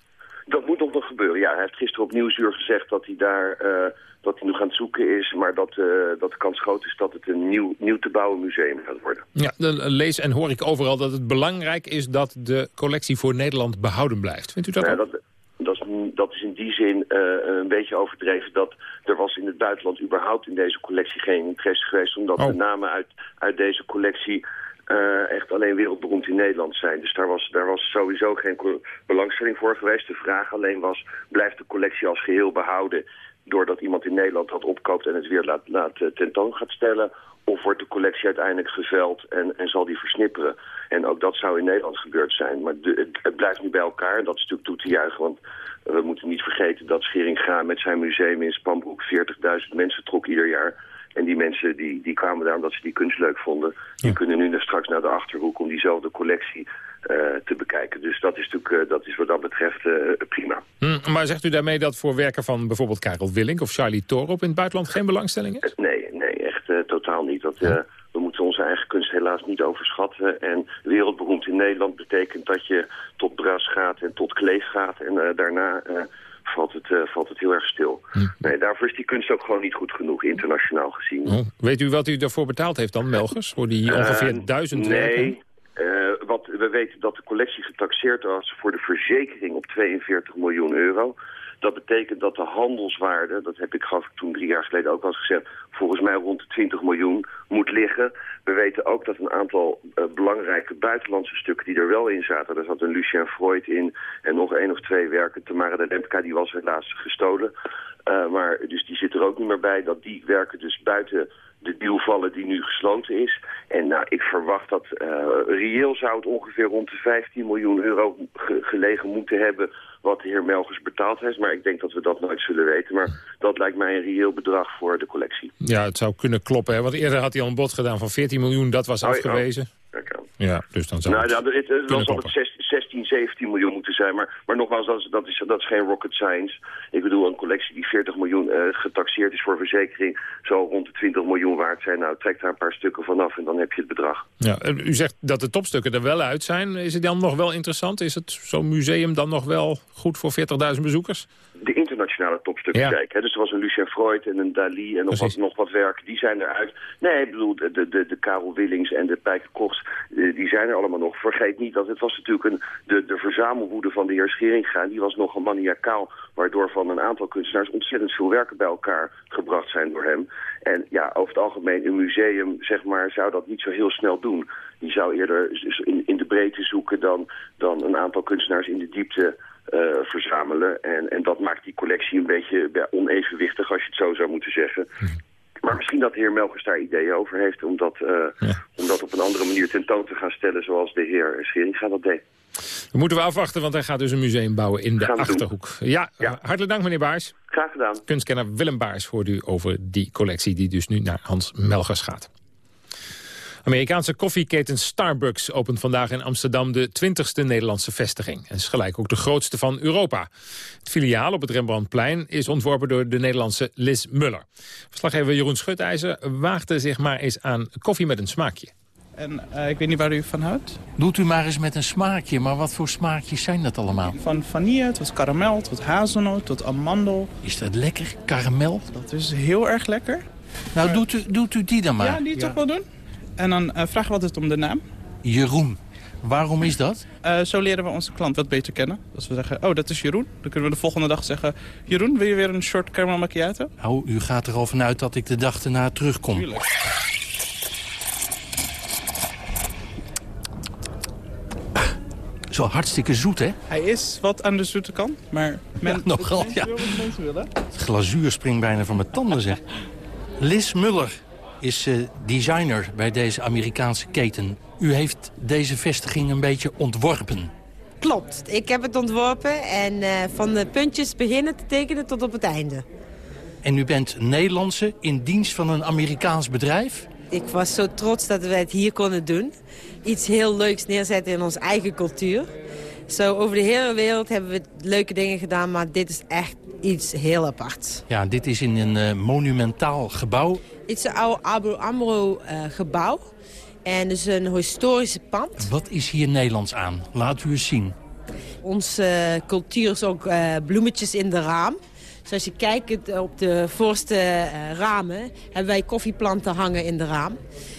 Dat moet nog gebeuren, ja. Hij heeft gisteren op Nieuwsuur gezegd dat hij daar... Uh, dat hij nog aan het zoeken is, maar dat, uh, dat de kans groot is dat het een nieuw, nieuw te bouwen museum gaat worden. Ja, dan lees en hoor ik overal dat het belangrijk is dat de collectie voor Nederland behouden blijft. Vindt u dat ja, ook? Dat, dat, is, dat is in die zin uh, een beetje overdreven dat er was in het buitenland überhaupt in deze collectie geen interesse geweest. Omdat Oh. de namen uit, uit deze collectie eh, echt alleen wereldberoemd in Nederland zijn. Dus daar was, daar was sowieso geen belangstelling voor geweest. De vraag alleen was, blijft de collectie als geheel behouden doordat iemand in Nederland dat opkoopt en het weer laat, eh, tentoon gaat stellen? Of wordt de collectie uiteindelijk geveld en, en zal die versnipperen? En ook dat zou in Nederland gebeurd zijn. Maar het, blijft nu bij elkaar en dat is natuurlijk toe te juichen. Want we moeten niet vergeten dat Scheringa met zijn museum in Spanbroek 40.000 mensen trok ieder jaar. En die mensen die, die kwamen daar omdat ze die kunst leuk vonden. Die kunnen nu naar straks naar de Achterhoek om diezelfde collectie eh, te bekijken. Dus dat is natuurlijk eh, dat is wat dat betreft eh, prima. Hm, maar zegt u daarmee dat voor werken van bijvoorbeeld Karel Willink of Charlie Torop in het buitenland geen belangstelling is? Nee, nee, echt totaal niet. Dat, we moeten onze eigen kunst helaas niet overschatten. En wereldberoemd in Nederland betekent dat je tot Bras gaat en tot Kleef gaat. En daarna valt, het, eh, valt het heel erg stil. Nee, daarvoor is die kunst ook gewoon niet goed genoeg, internationaal gezien. Oh, Weet u wat u daarvoor betaald heeft dan, Melgers? Voor die ongeveer Eh, duizend werken? Nee, eh, wat, we weten dat de collectie getaxeerd was voor de verzekering op 42 miljoen euro. Dat betekent dat de handelswaarde, dat heb ik toen drie jaar geleden ook al gezegd, volgens mij rond de 20 miljoen moet liggen. We weten ook dat een aantal eh, belangrijke buitenlandse stukken die er wel in zaten, daar zat een Lucien Freud in en nog één of twee werken, Tamara de Lempka, die was helaas gestolen. Eh, maar dus die zit er ook niet meer bij, dat die werken dus buiten de deal vallen die nu gesloten is. En nou, ik verwacht dat eh, reëel zou het ongeveer rond de 15 miljoen euro ge- gelegen moeten hebben wat de heer Melgers betaald heeft. Maar ik denk dat we dat nooit zullen weten. Maar dat lijkt mij een reëel bedrag voor de collectie. Ja, het zou kunnen kloppen. Hè? Want eerder had hij al een bod gedaan van 14 miljoen. Dat was Oh, afgewezen. Kijk aan. Ja, dus dan zou Nou, het ja, het, het kunnen was kloppen. altijd 16, 16, 17 miljoen moeten zijn. Maar, maar nogmaals, dat is, dat, is, dat is geen rocket science. Ik bedoel, een collectie die 40 miljoen eh, getaxeerd is voor verzekering... zal rond de 20 miljoen waard zijn. Nou, trek daar een paar stukken vanaf en dan heb je het bedrag. Ja, en u zegt dat de topstukken er wel uit zijn. Is het dan nog wel interessant? Is het zo'n museum dan nog wel goed voor 40.000 bezoekers? De internationale topstukken Ja. kijken. Hè. Dus er was een Lucien Freud en een Dali en nog wat, nog wat werken. Die zijn eruit. Nee, ik bedoel, de, de, de Karel Willings en de Pijke Kochts, eh, die zijn er allemaal nog. Vergeet niet dat het was natuurlijk een, de, de verzamelwoede van de heer Scheringa. Die was nogal maniacaal, waardoor van een aantal kunstenaars ontzettend veel werken bij elkaar gebracht zijn door hem. En ja, over het algemeen, een museum, zeg maar, zou dat niet zo heel snel doen. Die zou eerder in, in de breedte zoeken dan, dan een aantal kunstenaars in de diepte eh, verzamelen. En, en dat maakt die collectie een beetje ja, onevenwichtig, als je het zo zou moeten zeggen. Maar misschien dat de heer Melgers daar ideeën over heeft om dat, eh, om dat op een andere manier tentoon te gaan stellen zoals de heer Scheringa dat deed. Dat moeten we afwachten, want hij gaat dus een museum bouwen in de. Achterhoek. Ja, hartelijk dank meneer Baars. Graag gedaan. Kunstkenner Willem Baars hoort u over die collectie die dus nu naar Hans Melgers gaat. Amerikaanse koffieketen Starbucks opent vandaag in Amsterdam de 20ste Nederlandse vestiging. En is gelijk ook de grootste van Europa. Het filiaal op het Rembrandtplein is ontworpen door de Nederlandse Liz Muller. Verslaggever Jeroen Schutijzer waagde zich maar eens aan koffie met een smaakje. En eh, ik weet niet waar u van houdt. Doet u maar eens met een smaakje, maar wat voor smaakjes zijn dat allemaal? Van vanille tot karamel, tot hazelnoot, tot amandel. Is dat lekker, karamel? Dat is heel erg lekker. Nou, doet u, doet u die dan maar. Ja, die toch wel doen. En dan eh, vragen we altijd om de naam. Jeroen. Waarom is dat? Eh, zo leren we onze klant wat beter kennen. Als we zeggen, oh, dat is Jeroen. Dan kunnen we de volgende dag zeggen... Jeroen, wil je weer een short caramel macchiato? Nou, u gaat er al vanuit dat ik de dag erna terugkom. Tuurlijk. *coughs* Zo hartstikke zoet, hè? Hij is wat aan de zoete kant, maar... Men, *laughs* Ja, nogal, ja. wil wat mensen willen. Het glazuur springt bijna van mijn tanden, zeg. *laughs* Liz Muller is eh, designer bij deze Amerikaanse keten. U heeft deze vestiging een beetje ontworpen. Klopt, ik heb het ontworpen en eh, van de puntjes beginnen te tekenen tot op het einde. En u bent Nederlandse in dienst van een Amerikaans bedrijf? Ik was zo trots dat we het hier konden doen. Iets heel leuks neerzetten in onze eigen cultuur. Zo over de hele wereld hebben we leuke dingen gedaan, maar dit is echt iets heel aparts. Ja, dit is in een eh, monumentaal gebouw. Het is een oude Abu Amro eh, gebouw. En dus een historische pand. Wat is hier Nederlands aan? Laat u eens zien. Onze eh, cultuur is ook eh, bloemetjes in de raam. Zoals je kijkt op de voorste uh, ramen hebben wij koffieplanten hangen in de raam.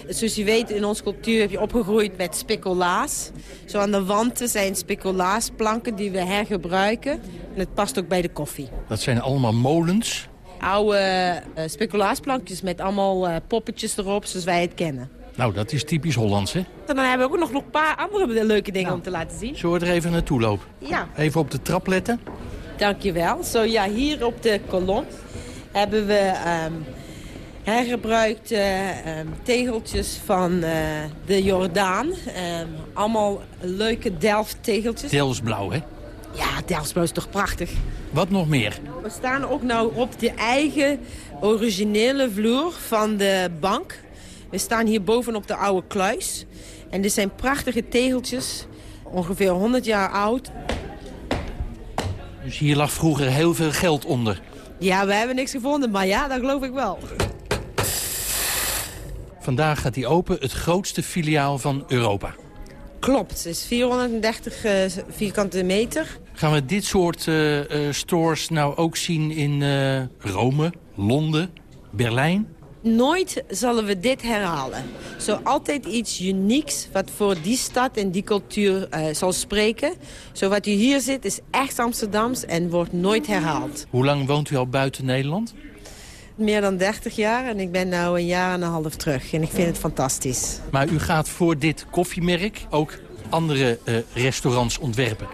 Zoals je weet, in onze cultuur heb je opgegroeid met speculaas. Zo aan de wanten zijn speculaasplanken die we hergebruiken. En het past ook bij de koffie. Dat zijn allemaal molens? Oude uh, speculaarsplankjes met allemaal uh, poppetjes erop, zoals wij het kennen. Nou, dat is typisch Hollands, hè? En dan hebben we ook nog een paar andere leuke dingen om te laten zien. Zullen we er even naartoe lopen? Ja. Even op de trap letten. Dankjewel. Zo ja, hier op de kolom hebben we um, hergebruikte um, tegeltjes van uh, de Jordaan. Um, allemaal leuke Delft-tegeltjes. Delftsblauw, hè? Ja, Delftsblauw is toch prachtig. Wat nog meer? We staan ook nou op de eigen originele vloer van de bank. We staan hier boven op de oude kluis. En dit zijn prachtige tegeltjes, ongeveer 100 jaar oud. Dus hier lag vroeger heel veel geld onder? Ja, we hebben niks gevonden, maar ja, dat geloof ik wel. Vandaag gaat hij open, het grootste filiaal van Europa. Klopt, het is 430 uh, vierkante meter. Gaan we dit soort uh, uh, stores nou ook zien in Rome, Londen, Berlijn? Nooit zullen we dit herhalen. Zo altijd iets unieks wat voor die stad en die cultuur zal spreken. Zo wat u hier ziet is echt Amsterdams en wordt nooit herhaald. Hoe lang woont u al buiten Nederland? Meer dan 30 jaar en ik ben nu een jaar en een half terug. En ik vind het fantastisch. Maar u gaat voor dit koffiemerk ook andere uh, restaurants ontwerpen?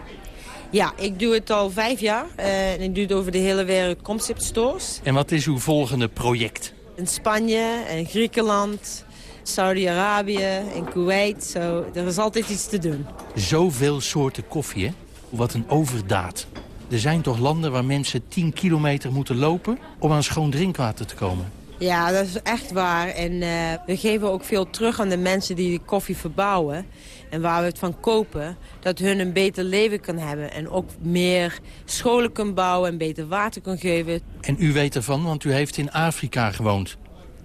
Ja, ik doe het al vijf jaar. Uh, en ik doe het over de hele wereld concept stores. En wat is uw volgende project? in Spanje, in Griekenland, Saudi-Arabië, in Kuwait. Zo, er is altijd iets te doen. Zoveel soorten koffie, hè? Wat een overdaad. Er zijn toch landen waar mensen 10 kilometer moeten lopen om aan schoon drinkwater te komen? Ja, dat is echt waar. En uh, we geven ook veel terug aan de mensen die de koffie verbouwen. En waar we het van kopen, dat hun een beter leven kan hebben. En ook meer scholen kan bouwen en beter water kan geven. En u weet ervan, want u heeft in Afrika gewoond.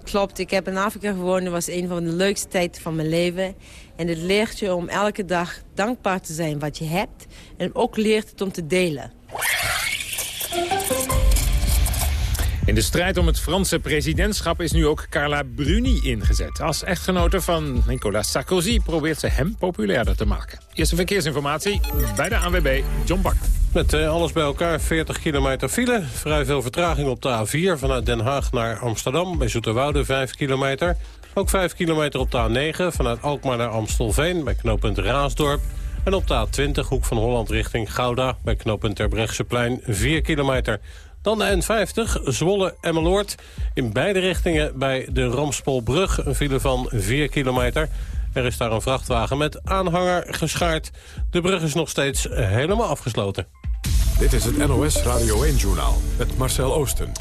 Klopt, ik heb in Afrika gewoond. Dat was een van de leukste tijden van mijn leven. En het leert je om elke dag dankbaar te zijn wat je hebt. En ook leert het om te delen. In de strijd om het Franse presidentschap is nu ook Carla Bruni ingezet. Als echtgenote van Nicolas Sarkozy probeert ze hem populairder te maken. Eerste verkeersinformatie bij de ANWB, John Bak. Met uh, alles bij elkaar 40 kilometer file. Vrij veel vertraging op de A4 vanuit Den Haag naar Amsterdam. Bij Zoeterwoude 5 kilometer. Ook 5 kilometer op de A9 vanuit Alkmaar naar Amstelveen bij knooppunt Raasdorp. En op de A20 hoek van Holland richting Gouda bij knooppunt Terbrechtseplein 4 kilometer. Dan de N50, Zwolle-Emmeloord. In beide richtingen bij de Ramspolbrug een file van 4 kilometer. Er is daar een vrachtwagen met aanhanger geschaard. De brug is nog steeds helemaal afgesloten. Dit is het NOS Radio 1-journaal met Marcel Oosten.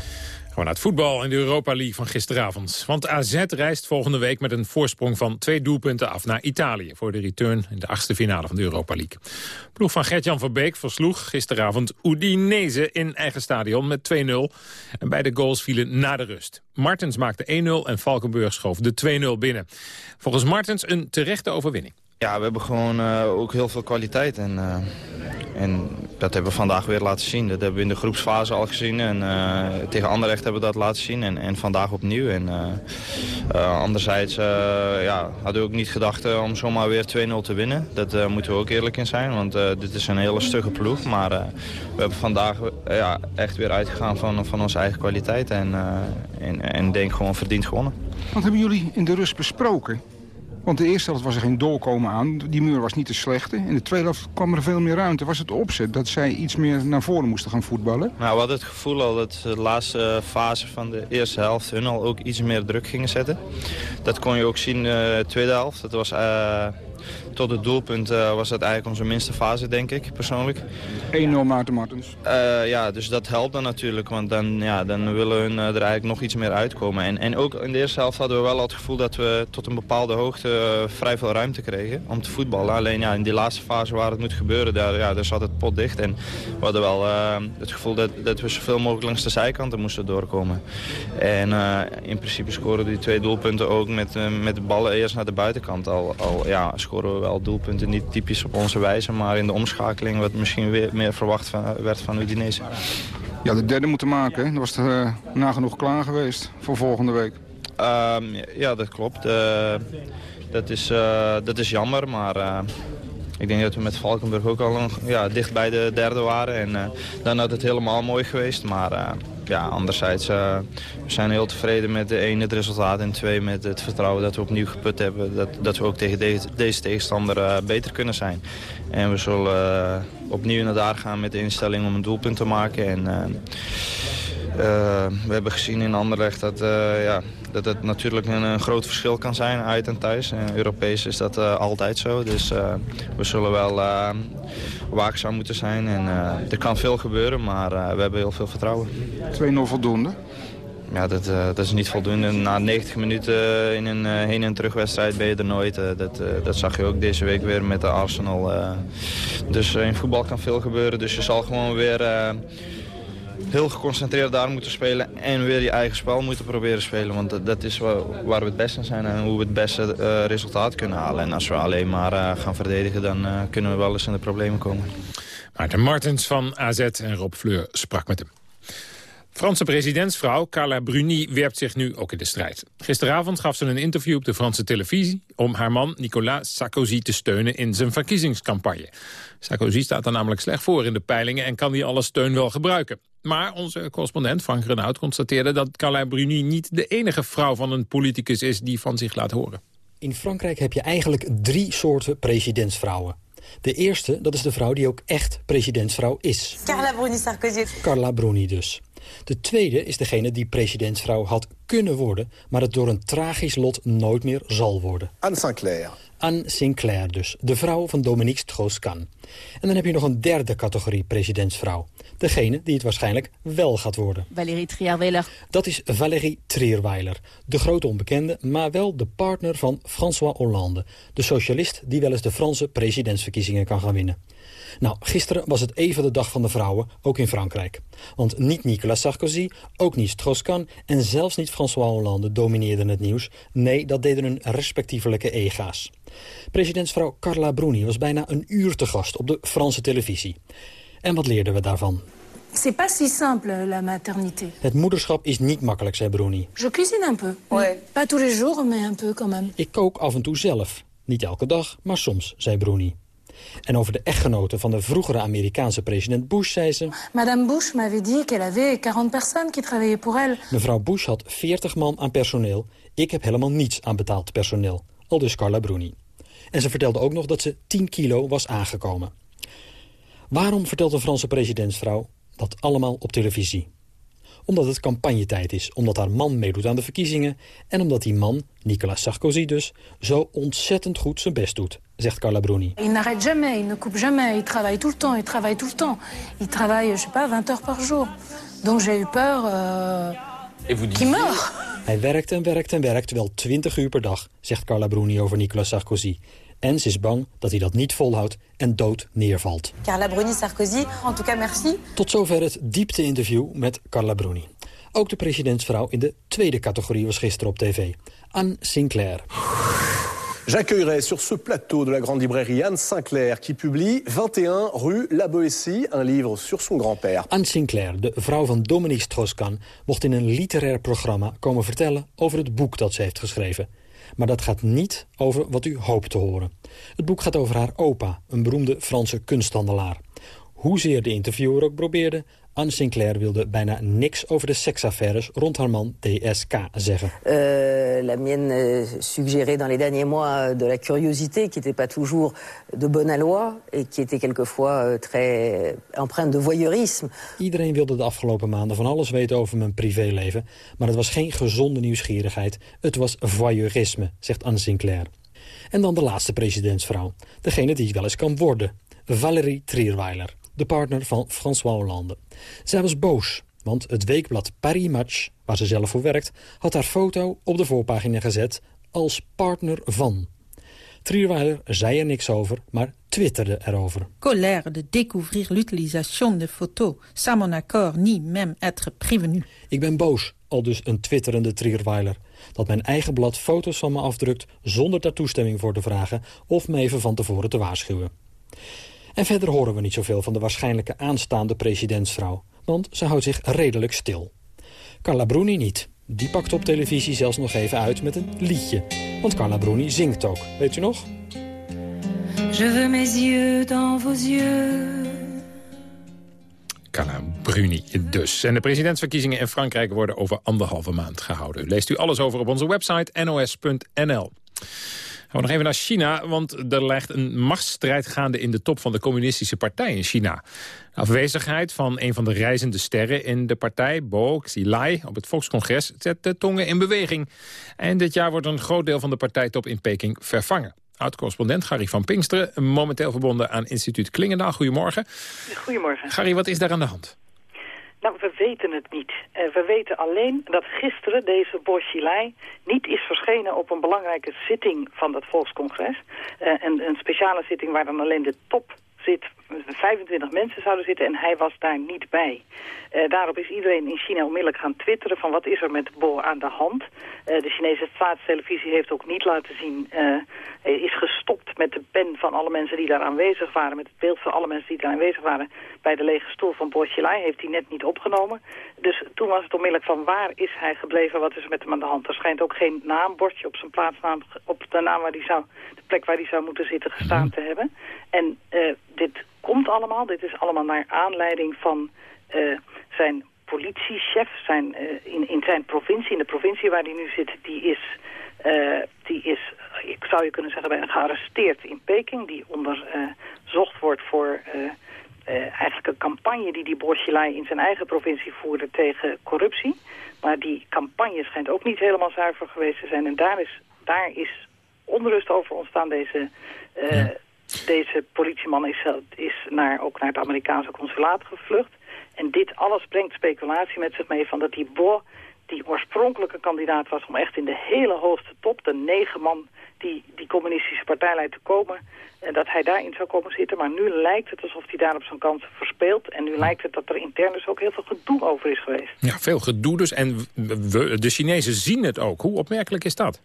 Gewoon naar het voetbal in de Europa League van gisteravond. Want AZ reist volgende week met een voorsprong van twee doelpunten af naar Italië... voor de return in de achtste finale van de Europa League. Ploeg van Gert-Jan Verbeek versloeg gisteravond Udinese in eigen stadion met 2-0. En beide goals vielen na de rust. Martens maakte 1-0 en Valkenburg schoof de 2-0 binnen. Volgens Martens een terechte overwinning. Ja, we hebben gewoon uh, ook heel veel kwaliteit. En, uh, en dat hebben we vandaag weer laten zien. Dat hebben we in de groepsfase al gezien. En uh, tegen Anderlecht hebben we dat laten zien. En, en vandaag opnieuw. En anderzijds ja, hadden we ook niet gedacht om zomaar weer 2-0 te winnen. Dat moeten we ook eerlijk in zijn. Want dit is een hele stugge ploeg. Maar we hebben vandaag ja, echt weer uitgegaan van, van onze eigen kwaliteit. En, en, en denk gewoon verdiend gewonnen. Wat hebben jullie in de rust besproken? Want de eerste helft was er geen doorkomen aan. Die muur was niet te slechte. In de tweede helft kwam er veel meer ruimte. Was het opzet dat zij iets meer naar voren moesten gaan voetballen? Nou, we hadden het gevoel al dat de laatste fase van de eerste helft... hun al ook iets meer druk gingen zetten. Dat kon je ook zien in de tweede helft. Dat was... Uh, tot het doelpunt uh, was dat eigenlijk onze minste fase, denk ik, persoonlijk. 1-0 Maarten Martens. Uh, ja, dus dat helpt dan natuurlijk, want dan, ja, dan willen hun uh, er eigenlijk nog iets meer uitkomen. En, en ook in de eerste helft hadden we wel het gevoel dat we tot een bepaalde hoogte vrij veel ruimte kregen om te voetballen. Alleen ja, in die laatste fase waar het moet gebeuren, daar, ja, daar zat het pot dicht. En we hadden wel het gevoel dat, dat we zoveel mogelijk langs de zijkanten moesten doorkomen. En in principe scoren die twee doelpunten ook met, met de ballen eerst naar de buitenkant. Al, al ja, scoren we wel doelpunten. Niet typisch op onze wijze, maar in de omschakeling wat misschien weer meer verwacht van, werd van Udinese. Ja, de derde moeten maken. Hè? Dat was er uh, nagenoeg klaar geweest voor volgende week. Um, ja, dat klopt. Uh, dat, is, uh, dat is jammer, maar ik denk dat we met Valkenburg ook al een, ja, dicht bij de derde waren. En dan had het helemaal mooi geweest. Maar ja, anderzijds, uh, we zijn heel tevreden met de ene het resultaat en twee met het vertrouwen dat we opnieuw geput hebben. Dat, dat we ook tegen deze, tegenstander uh, beter kunnen zijn. En we zullen uh, opnieuw naar daar gaan met de instelling om een doelpunt te maken. En, we hebben gezien in Anderlecht dat, ja, dat het natuurlijk een, een, groot verschil kan zijn uit en thuis. En Europees is dat altijd zo. Dus we zullen wel waakzaam moeten zijn. En, er kan veel gebeuren, maar we hebben heel veel vertrouwen. 2-0 voldoende? Ja, dat, dat is niet voldoende. Na 90 minuten in een heen- en terugwedstrijd ben je er nooit. Dat, dat zag je ook deze week weer met de Arsenal. dus in voetbal kan veel gebeuren. Dus je zal gewoon weer heel geconcentreerd daar moeten spelen. En weer je eigen spel moeten proberen spelen. Want dat, is waar, we het beste zijn en hoe we het beste resultaat kunnen halen. En als we alleen maar gaan verdedigen, dan kunnen we wel eens in de problemen komen. Maarten Martens van AZ en Rob Fleur sprak met hem. Franse presidentsvrouw Carla Bruni werpt zich nu ook in de strijd. Gisteravond gaf ze een interview op de Franse televisie... om haar man Nicolas Sarkozy te steunen in zijn verkiezingscampagne. Sarkozy staat er namelijk slecht voor in de peilingen... en kan die alle steun wel gebruiken. Maar onze correspondent Frank Renaud constateerde dat Carla Bruni... niet de enige vrouw van een politicus is die van zich laat horen. In Frankrijk heb je eigenlijk drie soorten presidentsvrouwen. De eerste, dat is de vrouw die ook echt presidentsvrouw is. Carla Bruni Sarkozy. Carla Bruni dus. De tweede is degene die presidentsvrouw had kunnen worden... maar het door een tragisch lot nooit meer zal worden. Anne Sinclair. Anne Sinclair dus, de vrouw van Dominique Strauss-Kahn. En dan heb je nog een derde categorie presidentsvrouw. Degene die het waarschijnlijk wel gaat worden. Valérie Trierweiler. Dat is Valérie Trierweiler. De grote onbekende, maar wel de partner van François Hollande. De socialist die wel eens de Franse presidentsverkiezingen kan gaan winnen. Nou, gisteren was het even de dag van de vrouwen, ook in Frankrijk. Want niet Nicolas Sarkozy, ook niet Strauss-Kahn... en zelfs niet François Hollande domineerden het nieuws. Nee, dat deden hun respectievelijke ega's. Presidentsvrouw Carla Bruni was bijna een uur te gast op de Franse televisie. En wat leerden we daarvan? C'est pas si simple, la maternité. Het moederschap is niet makkelijk, zei Bruni. Je cuisine un peu. Ouais. Pas tous les jours, mais un peu quand même. Ik kook af en toe zelf. Niet elke dag, maar soms, zei Bruni. En over de echtgenoten van de vroegere Amerikaanse president Bush zei ze... Madame Bush m'avait dit qu'elle avait 40 personnes qui travaillaient pour elle. Mevrouw Bush had 40 man aan personeel. Ik heb helemaal niets aan betaald personeel. Al dus Carla Bruni. En ze vertelde ook nog dat ze 10 kilo was aangekomen. Waarom vertelt de Franse presidentsvrouw dat allemaal op televisie? Omdat het campagnetijd is, omdat haar man meedoet aan de verkiezingen... en omdat die man, Nicolas Sarkozy dus, zo ontzettend goed zijn best doet, zegt Carla Bruni. Il n'arrête jamais, il ne coupe jamais, il travaille tout le temps, il travaille tout le temps. Il travaille, je sais pas, 20 heures par jour. Donc j'ai eu peur euh, qu'il meurt. Hij werkt en werkt en werkt wel 20 uur per dag, zegt Carla Bruni over Nicolas Sarkozy. En ze is bang dat hij dat niet volhoudt en dood neervalt. Carla Bruni Sarkozy, en tout cas merci. Tot zover het diepte-interview met Carla Bruni. Ook de presidentsvrouw in de tweede categorie was gisteren op tv. Anne Sinclair. J'accueillerai sur ce plateau de la grande librairie Anne Sinclair... qui publie 21 rue La Boétie, un livre sur son grand-père. Anne Sinclair, de vrouw van Dominique Strauss-Kahn... mocht in een literair programma komen vertellen over het boek dat ze heeft geschreven. Maar dat gaat niet over wat u hoopt te horen. Het boek gaat over haar opa, een beroemde Franse kunsthandelaar. Hoezeer de interviewer ook probeerde... Anne Sinclair wilde bijna niks over de seksaffaires rond haar man DSK zeggen. Uh, la mienne uh, suggérait dans les derniers mois de la curiosité qui n'était pas toujours de bonne aloi et qui était quelquefois uh, très empreinte de voyeurisme. Iedereen wilde de afgelopen maanden van alles weten over mijn privéleven, maar het was geen gezonde nieuwsgierigheid. Het was voyeurisme, zegt Anne Sinclair. En dan de laatste presidentsvrouw, degene die wel eens kan worden, Valérie Trierweiler de partner van François Hollande. Zij was boos, want het weekblad Paris Match, waar ze zelf voor werkt... had haar foto op de voorpagina gezet als partner van. Trierweiler zei er niks over, maar twitterde erover. Colère de découvrir l'utilisation de photos sans mon accord ni même être prévenu. Ik ben boos, al dus een twitterende Trierweiler. Dat mijn eigen blad foto's van me afdrukt zonder daar toestemming voor te vragen... of me even van tevoren te waarschuwen. En verder horen we niet zoveel van de waarschijnlijke aanstaande presidentsvrouw. want ze houdt zich redelijk stil. Carla Bruni niet. Die pakt op televisie zelfs nog even uit met een liedje. Want Carla Bruni zingt ook, weet u nog? Je veux mes yeux dans vos yeux. Carla Bruni dus. En de presidentsverkiezingen in Frankrijk worden over anderhalve maand gehouden. Leest u alles over op onze website nos.nl. Gaan we nog even naar China, want er ligt een machtsstrijd gaande in de top van de communistische partij in China. De afwezigheid van een van de reizende sterren in de partij, Bo Xilai, op het Volkscongres, zet de tongen in beweging. En dit jaar wordt een groot deel van de partijtop in Peking vervangen. Oud-correspondent Gary van Pinksteren, momenteel verbonden aan instituut Klingendaal. Goedemorgen. Goedemorgen. Gary, wat is daar aan de hand? Nou, we weten het niet. Uh, we weten alleen dat gisteren deze Boschilei niet is verschenen op een belangrijke zitting van dat volkscongres. Uh, een speciale zitting waar dan alleen de top zit, 25 mensen zouden zitten en hij was daar niet bij. Uh, daarop is iedereen in China onmiddellijk gaan twitteren van wat is er met Bo aan de hand. Uh, de Chinese staatstelevisie heeft ook niet laten zien, uh, is gestopt met de pen van alle mensen die daar aanwezig waren, met het beeld van alle mensen die daar aanwezig waren bij de lege stoel van Bo Xilai, heeft hij net niet opgenomen. Dus toen was het onmiddellijk van waar is hij gebleven, wat is er met hem aan de hand. Er schijnt ook geen naambordje op zijn plaatsnaam, op de naam waar die zou, de plek waar hij zou moeten zitten gestaan te hebben. En dit komt allemaal, dit is allemaal naar aanleiding van uh, zijn politiechef zijn, uh, in, in zijn provincie, in de provincie waar hij nu zit, die is, die is ik zou je kunnen zeggen, gearresteerd in Peking, die onderzocht wordt voor eigenlijk een campagne die die Borchelai in zijn eigen provincie voerde tegen corruptie. Maar die campagne schijnt ook niet helemaal zuiver geweest te zijn en daar is, daar is onrust over ontstaan. Deze ja. Deze politieman is, is naar, ook naar het Amerikaanse consulaat gevlucht. En dit alles brengt speculatie met zich mee van dat die Bo, die oorspronkelijke kandidaat was om echt in de hele hoogste top, de negen man die die communistische partij leidt te komen, en dat hij daarin zou komen zitten. Maar nu lijkt het alsof hij daar op zijn kans verspeelt. En nu lijkt het dat er intern dus ook heel veel gedoe over is geweest. Ja, veel gedoe dus. En we, de Chinezen zien het ook. Hoe opmerkelijk is dat?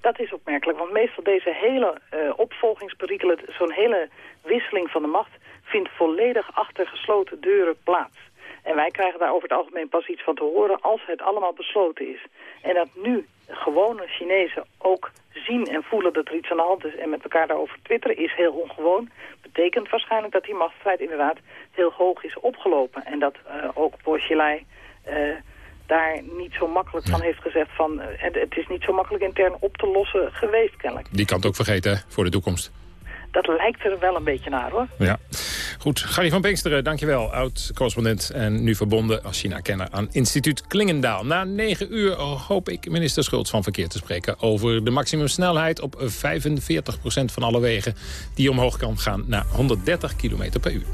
Dat is opmerkelijk, want meestal deze hele uh, opvolgingsperikelen, zo'n hele wisseling van de macht, vindt volledig achter gesloten deuren plaats. En wij krijgen daar over het algemeen pas iets van te horen als het allemaal besloten is. En dat nu gewone Chinezen ook zien en voelen dat er iets aan de hand is en met elkaar daarover twitteren is heel ongewoon. Betekent waarschijnlijk dat die machtsstrijd inderdaad heel hoog is opgelopen. En dat uh, ook Boschelei uh, daar niet zo makkelijk van heeft gezegd van... Uh, het is niet zo makkelijk intern op te lossen geweest kennelijk. Die kan het ook vergeten voor de toekomst. Dat lijkt er wel een beetje naar hoor. Ja, goed. Gary van Pinksteren, dankjewel. Oud-correspondent en nu verbonden als China-kenner aan instituut Klingendaal. Na negen uur hoop ik minister Schultz van Verkeer te spreken... over de maximumsnelheid op 45% van alle wegen... die omhoog kan gaan naar 130 km per uur.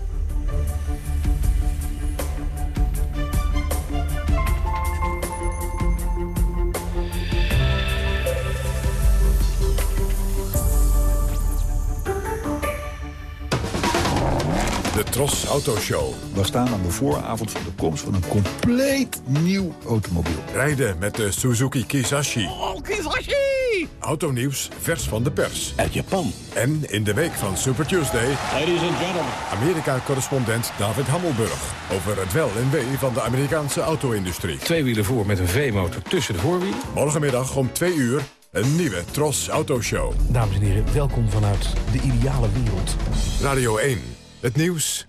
Tros Autoshow. We staan aan de vooravond van de komst van een compleet nieuw automobiel. Rijden met de Suzuki Kizashi. Oh, Kizashi! Autonieuws vers van de pers. Uit Japan. En in de week van Super Tuesday... Ladies and gentlemen. Amerika-correspondent David Hammelburg. Over het wel en wee van de Amerikaanse auto-industrie. Twee wielen voor met een V-motor tussen de voorwielen. Morgenmiddag om twee uur een nieuwe Tros Autoshow. Dames en heren, welkom vanuit de ideale wereld. Radio 1. Het nieuws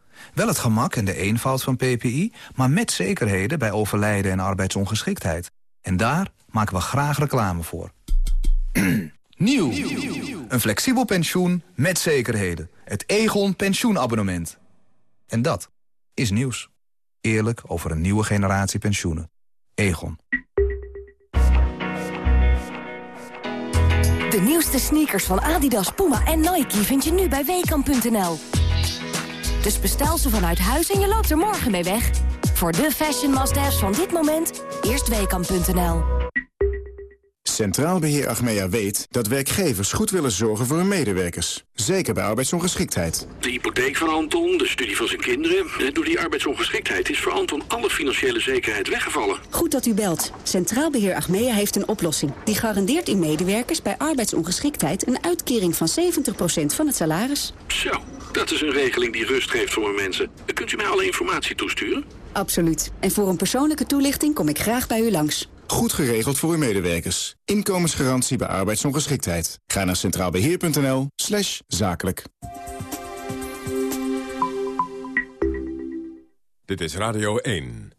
Wel het gemak en de eenvoud van PPI, maar met zekerheden bij overlijden en arbeidsongeschiktheid. En daar maken we graag reclame voor. *clears throat* Nieuw. Een flexibel pensioen met zekerheden. Het Egon pensioenabonnement. En dat is nieuws. Eerlijk over een nieuwe generatie pensioenen. Egon. De nieuwste sneakers van Adidas, Puma en Nike vind je nu bij Weekamp.nl. Dus bestel ze vanuit huis en je loopt er morgen mee weg. Voor de fashion must-haves van dit moment, eerst Weekamp.nl. Centraal Beheer Achmea weet dat werkgevers goed willen zorgen voor hun medewerkers. Zeker bij arbeidsongeschiktheid. De hypotheek van Anton, de studie van zijn kinderen. Door die arbeidsongeschiktheid is voor Anton alle financiële zekerheid weggevallen. Goed dat u belt. Centraal Beheer Achmea heeft een oplossing. Die garandeert uw medewerkers bij arbeidsongeschiktheid... een uitkering van 70% van het salaris. Zo, dat is een regeling die rust geeft voor mijn mensen. Kunt u mij alle informatie toesturen? Absoluut. En voor een persoonlijke toelichting kom ik graag bij u langs. Goed geregeld voor uw medewerkers. Inkomensgarantie bij arbeidsongeschiktheid. Ga naar centraalbeheer.nl slash zakelijk. Dit is Radio 1.